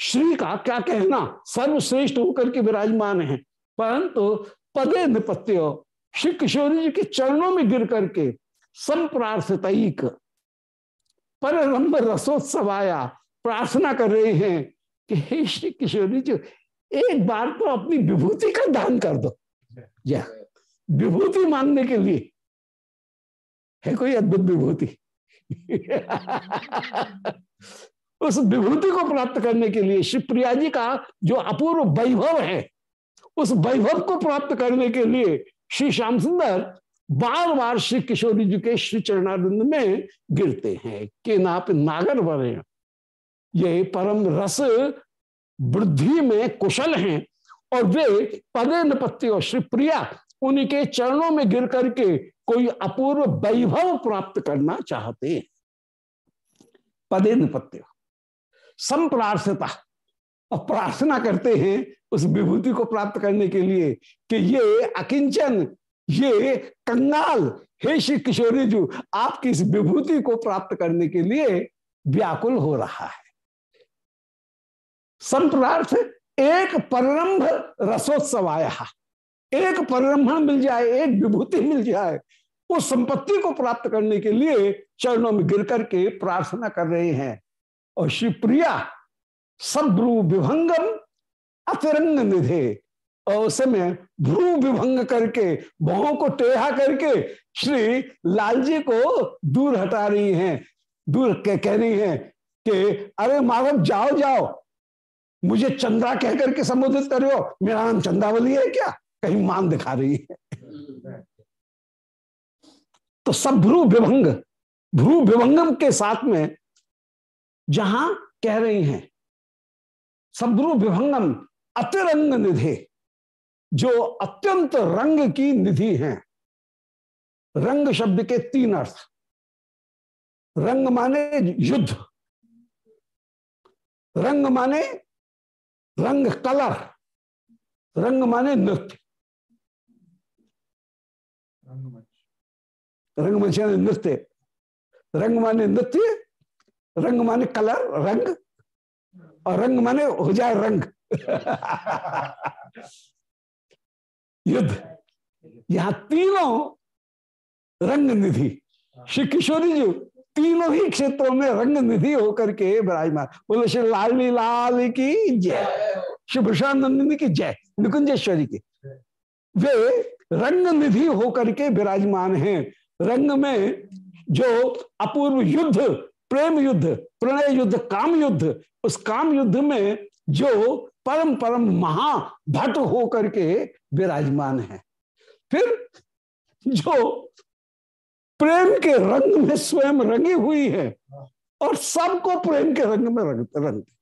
श्री का क्या कहना? सर्वश्रेष्ठ होकर के विराजमान है। परंतु पदे निपत्य, श्री किशोरी जी के चरणों में गिर करके संप्रार्थित पर रसोत्सव आया। प्रार्थना कर रहे हैं कि हे श्री किशोरी जी एक बार तो अपनी विभूति का दान कर दो। या, विभूति मानने के लिए। है कोई अद्भुत विभूति? उस विभूति को प्राप्त करने के लिए शिवप्रिया जी का जो अपूर्व वैभव है, उस वैभव को प्राप्त करने के लिए श्री श्याम सुंदर बार बार श्री किशोरी जी के श्री चरणानंद में गिरते हैं। के नाप नागर वर्ण ये परम रस वृद्धि में कुशल हैं और वे पदे नपत्ति और श्री प्रिया उन्हीं के चरणों में गिर करके कोई अपूर्व वैभव प्राप्त करना चाहते हैं। पदे नपत्य संप्रार्थता। और प्रार्थना करते हैं उस विभूति को प्राप्त करने के लिए कि ये अकिंचन, ये कंगाल, हे श्री किशोरी जी, आपकी इस विभूति को प्राप्त करने के लिए व्याकुल हो रहा है। संप्रार्थ एक परम्भ रसोत्सव आया एक पररंभण मिल जाए, एक विभूति मिल जाए, उस संपत्ति को प्राप्त करने के लिए चरणों में गिर करके प्रार्थना कर रहे हैं। और श्री प्रिया सब्रु विभंगम अतिरंग निधे। और समय भ्रू विभंग करके बहु को टेढ़ा करके श्री लाल जी को दूर हटा रही हैं। दूर कह, कह रही हैं कि अरे माधव जाओ जाओ। मुझे चंद्रा कह करके संबोधित कर रहे हो मेरा नाम चंद्रावली है क्या? कहीं मान दिखा रही है। तो सब भ्रू विभंग भ्रू विभंगम के साथ में जहाँ कह रही हैं सब्रु विभंगम अतिरंग निधि जो अत्यंत रंग की निधि है। रंग शब्द के तीन अर्थ। रंग माने युद्ध। रंग माने रंग कलर। रंग माने नृत्य। रंगमंच। नृत्य। रंग माने नृत्य रंग माने कलर, रंग, और रंग माने हो जाए रंग। युद्ध। यहाँ तीनों रंग निधि। श्री किशोरी जी, तीनों ही क्षेत्रों में रंग निधि होकर के विराजमान। बोले, श्री लाली लाल की जय। श्री भूषानंदिनी की जय। निकुंजेश्वरी की। वे रंग निधि होकर के विराजमान हैं। रंग में जो अपूर्व युद्ध प्रेम युद्ध, प्रणय युद्ध, काम युद्ध, उस काम युद्ध में जो परम परम महाभट होकर के विराजमान है। फिर जो प्रेम के रंग में स्वयं रंगी हुई है और सबको प्रेम के रंग में रंग रंगते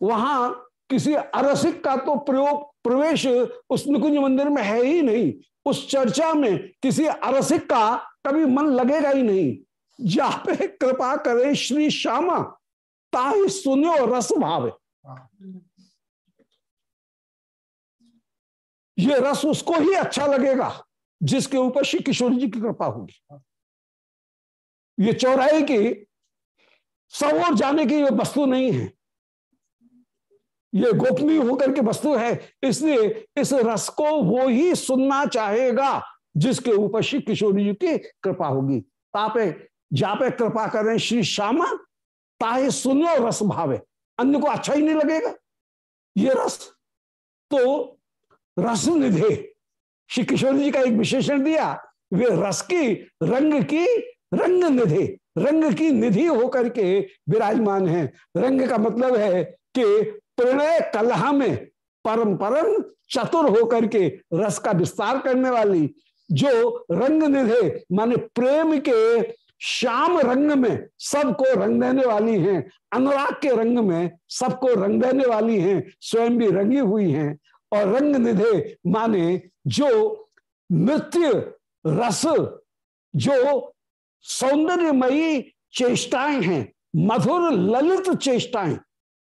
वहाँ किसी अरसिक का तो प्रयोग, प्रवेश उस निकुंज मंदिर में है ही नहीं। उस चर्चा में किसी अरसिक का कभी मन लगेगा ही नहीं। जहाँ पे कृपा करे श्री श्यामा, ताहि सुनो रस भाव। ये रस उसको ही अच्छा लगेगा, जिसके ऊपर श्री किशोर जी की कृपा होगी। ये चौराहे की सब और जाने की ये वस्तु नहीं है। ये गोपनीय होकर के वस्तु है, इसलिए इस रस को वो ही सुनना चाहेगा, जिसके ऊपर श्री किशोर जी की कृपा होगी। तापे जापे कृपा करें श्री श्यामा, ताहे सुनो रस भावे। अन्य को अच्छा ही नहीं लगेगा। ये रस तो रस निधे श्री किशोर जी का एक विशेषण दिया, वे रस की, रंग की रंग निधि रंग की निधि होकर के विराजमान है। रंग का मतलब है कि प्रणय कलह में परम परम चतुर होकर के रस का विस्तार करने वाली, जो रंग निधे माने प्रेम के श्याम रंग में सबको रंग देने वाली हैं, अनुराग के रंग में सबको रंग देने वाली हैं, स्वयं भी रंगी हुई हैं। और रंग निधे माने जो नृत्य, रस, जो सौंदर्यमयी चेष्टाएँ हैं, मधुर ललित चेष्टाएँ,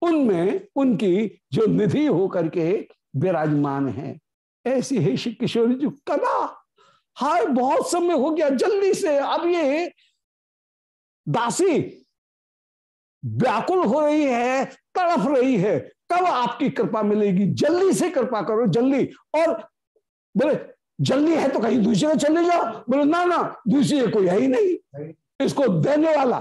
उनमें उनकी जो निधि होकर के विराजमान है। ऐसी है श्री किशोरी जी, कदा? हाय, बहुत समय हो गया, जल्दी से, अब ये दासी, व्याकुल हो रही है तड़फ रही है। कब आपकी कृपा मिलेगी? जल्दी से कृपा करो, जल्दी। और बोले, जल्दी है तो कहीं दूसरे चले जाओ। बोले, ना ना, दूसरी कोई है ही नहीं। इसको देने वाला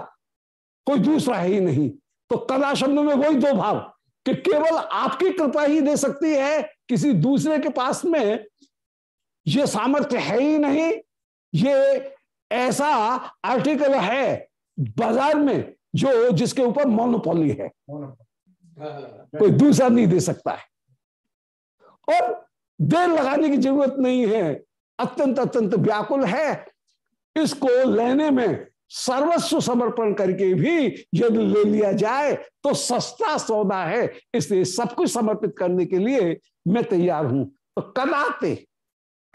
कोई दूसरा है ही नहीं। तो कला शब्द में वही दो भाव, कि केवल आपकी कृपा ही दे सकती है, किसी दूसरे के पास में ये सामर्थ्य है ही नहीं। ये ऐसा आर्टिकल है बाज़ार में जो जिसके ऊपर मोनोपोली है। कोई दूसरा नहीं दे सकता है। और देर लगाने की ज़रूरत नहीं है। अत्यंत अत्यंत व्याकुल है। इसको लेने में सर्वस्व समर्पण करके भी यदि ले लिया जाए तो सस्ता सौदा है। इसलिए सब कुछ समर्पित करने के लिए मैं तैयार हूँ। तो कदाते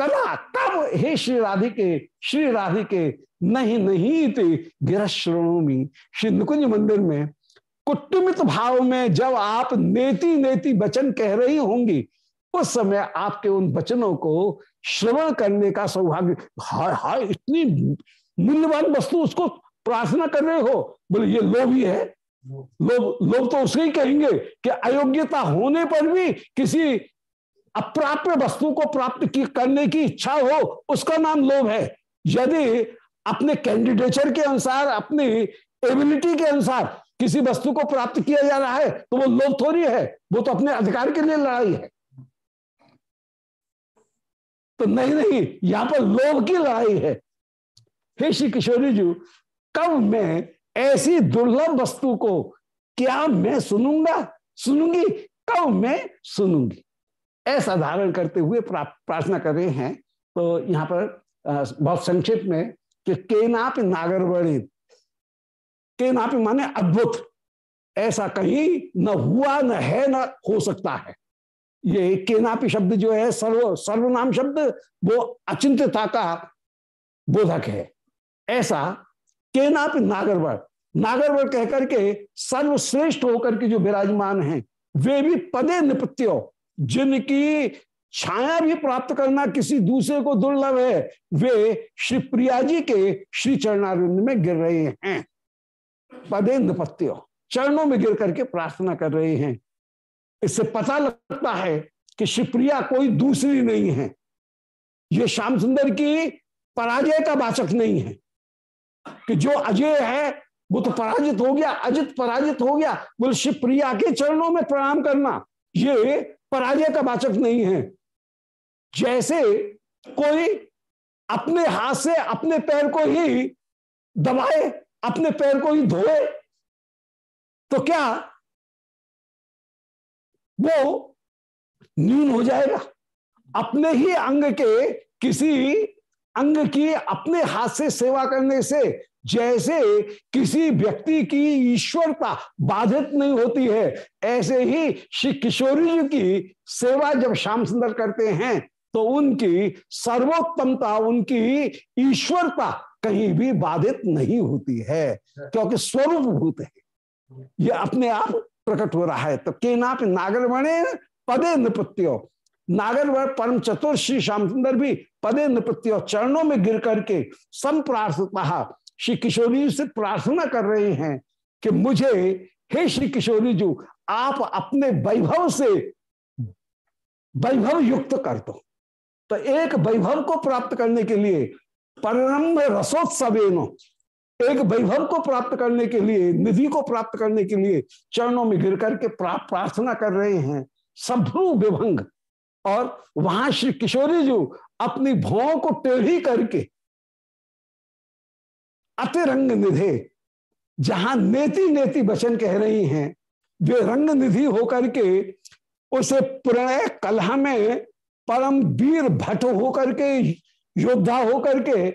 कदा कब हे श्री राधिके श्री राधिके नहीं नहीं गिर श्रोणोमी श्री नुकुंज मंदिर में कुटुमित भाव में जब आप नेति नेति वचन कह रही होंगी उस समय आपके उन वचनों को श्रवण करने का सौभाग्य हाय हाय इतनी मूल्यवान वस्तु उसको प्रार्थना कर रहे हो? बोले ये लोभ ही है। लोग लोग तो उसे ही कहेंगे कि अयोग्यता होने पर भी किसी अप्राप्य वस्तु को प्राप्त की, करने की इच्छा हो, उसका नाम लोभ है। यदि अपने कैंडिडेचर के अनुसार, अपनी एबिलिटी के अनुसार किसी वस्तु को प्राप्त किया जा रहा है तो वो लोभ थोड़ी है, वो तो अपने अधिकार के लिए लड़ाई है। तो नहीं नहीं, यहाँ पर लोभ की लड़ाई है। हे श्री किशोरी जी, कब मैं ऐसी दुर्लभ वस्तु को क्या मैं सुनूँगा? सुनूँगी, कब मैं सुनूँगी? ऐसा धारण करते हुए प्रार्थना कर रहे हैं। तो यहाँ पर बहुत संक्षिप्त में कि केनाप नागरवणी, केनाप माने अद्भुत, ऐसा कहीं न हुआ, न है, न हो सकता है। ये केनापी शब्द जो है, सर्व, सर्वनाम शब्द, वो अचिंत्यता का बोधक है। ऐसा केनापि नागरवर नागरवर कहकर के सर्वश्रेष्ठ होकर के जो विराजमान हैं, वे भी पदे निपत्यो जिनकी छाया भी प्राप्त करना किसी दूसरे को दुर्लभ है, वे श्री प्रिया जी के श्री चरणारिंद में गिर रहे हैं। पदे निपत्यो चरणों में गिर करके प्रार्थना कर रहे हैं। इससे पता लगता है कि शिवप्रिया कोई दूसरी नहीं है। ये श्याम सुंदर की पराजय का वाचक नहीं है। कि जो अजय है, वो तो पराजित हो गया, अजित पराजित हो गया। बोले शिवप्रिया के चरणों में प्रणाम करना, ये पराजय का वाचक नहीं है। जैसे कोई अपने हाथ से अपने पैर को ही दबाए, अपने पैर को ही धोए तो क्या वो न्यून हो जाएगा? अपने ही अंग के किसी अंग की अपने हाथ से सेवा करने से जैसे किसी व्यक्ति की ईश्वरता बाधित नहीं होती है, ऐसे ही श्री किशोरी जी की सेवा जब श्याम सुंदर करते हैं तो उनकी सर्वोत्तमता, उनकी ईश्वरता कहीं भी बाधित नहीं होती है, क्योंकि स्वरूप भूत है। ये अपने आप प्रकट हो रहा है। तो के नाप नागर बने पदे नृपत्यो। नागर परम चतुर श्री श्याम सुंदर भी पदे नृपत्यो, चरणों में गिर करके संप्रार्थता श्री किशोरी से प्रार्थना कर रहे हैं कि मुझे, हे श्री किशोरी जी, आप अपने वैभव से वैभव युक्त कर दो। तो एक वैभव को प्राप्त करने के लिए परम रसोत्सवेनो, एक वैभव को प्राप्त करने के लिए, निधि को प्राप्त करने के लिए चरणों में गिर करके प्रार्थना कर रहे हैं। सभ्रु विभंग। और वहाँ श्री किशोरी जी अपनी भावों को टेढ़ी करके अतिरंग निधे जहाँ नेति नेति वचन कह रही हैं, वे रंग निधि होकर के उसे प्रणय कलह में परम वीर भट्ट होकर के, योद्धा होकर के,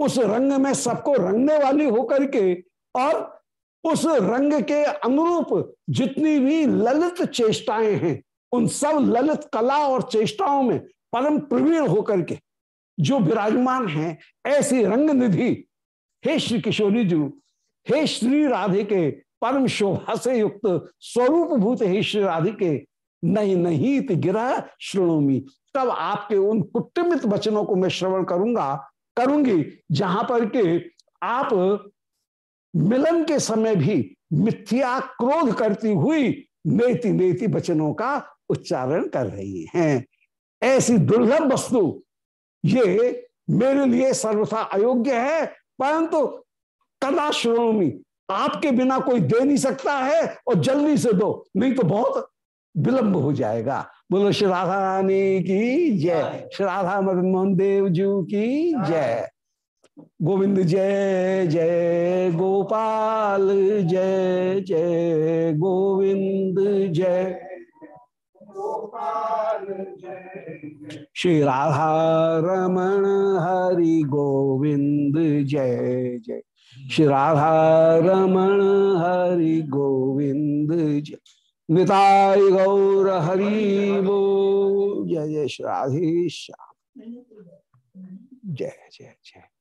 उस रंग में सबको रंगने वाली होकर के और उस रंग के अनुरूप जितनी भी ललित चेष्टाएँ हैं, उन सब ललित कला और चेष्टाओं में परम प्रवीण होकर के जो विराजमान हैं, ऐसी रंग निधि हे श्री किशोरी जी, हे श्री राधे के परम शोभा से युक्त स्वरूप भूत हे श्री राधे के नहीं नहीं गिरा श्रोणोमी तब आपके उन कुटमित वचनों को मैं श्रवण करूँगा, करूँगी, जहाँ पर के आप मिलन के समय भी मिथ्या क्रोध करती हुई नेति नेति वचनों का उच्चारण कर रही हैं। ऐसी दुर्लभ वस्तु, ये मेरे लिए सर्वथा अयोग्य है परंतु कदा श्रोमी आपके बिना कोई दे नहीं सकता है और जल्दी से दो, नहीं तो बहुत विलंब हो जाएगा। बोलो, श्री राधा रानी की जय। श्री राधा मदन मोहन देव जू की जय। गोविंद जय जय गोपाल जय जय गोविंद जय। श्री राधा रमण हरि गोविंद जय जय। श्री राधा रमण हरि गोविंद जय। निताय गौर हरि वो जय जय। श्राधेश जय जय जय।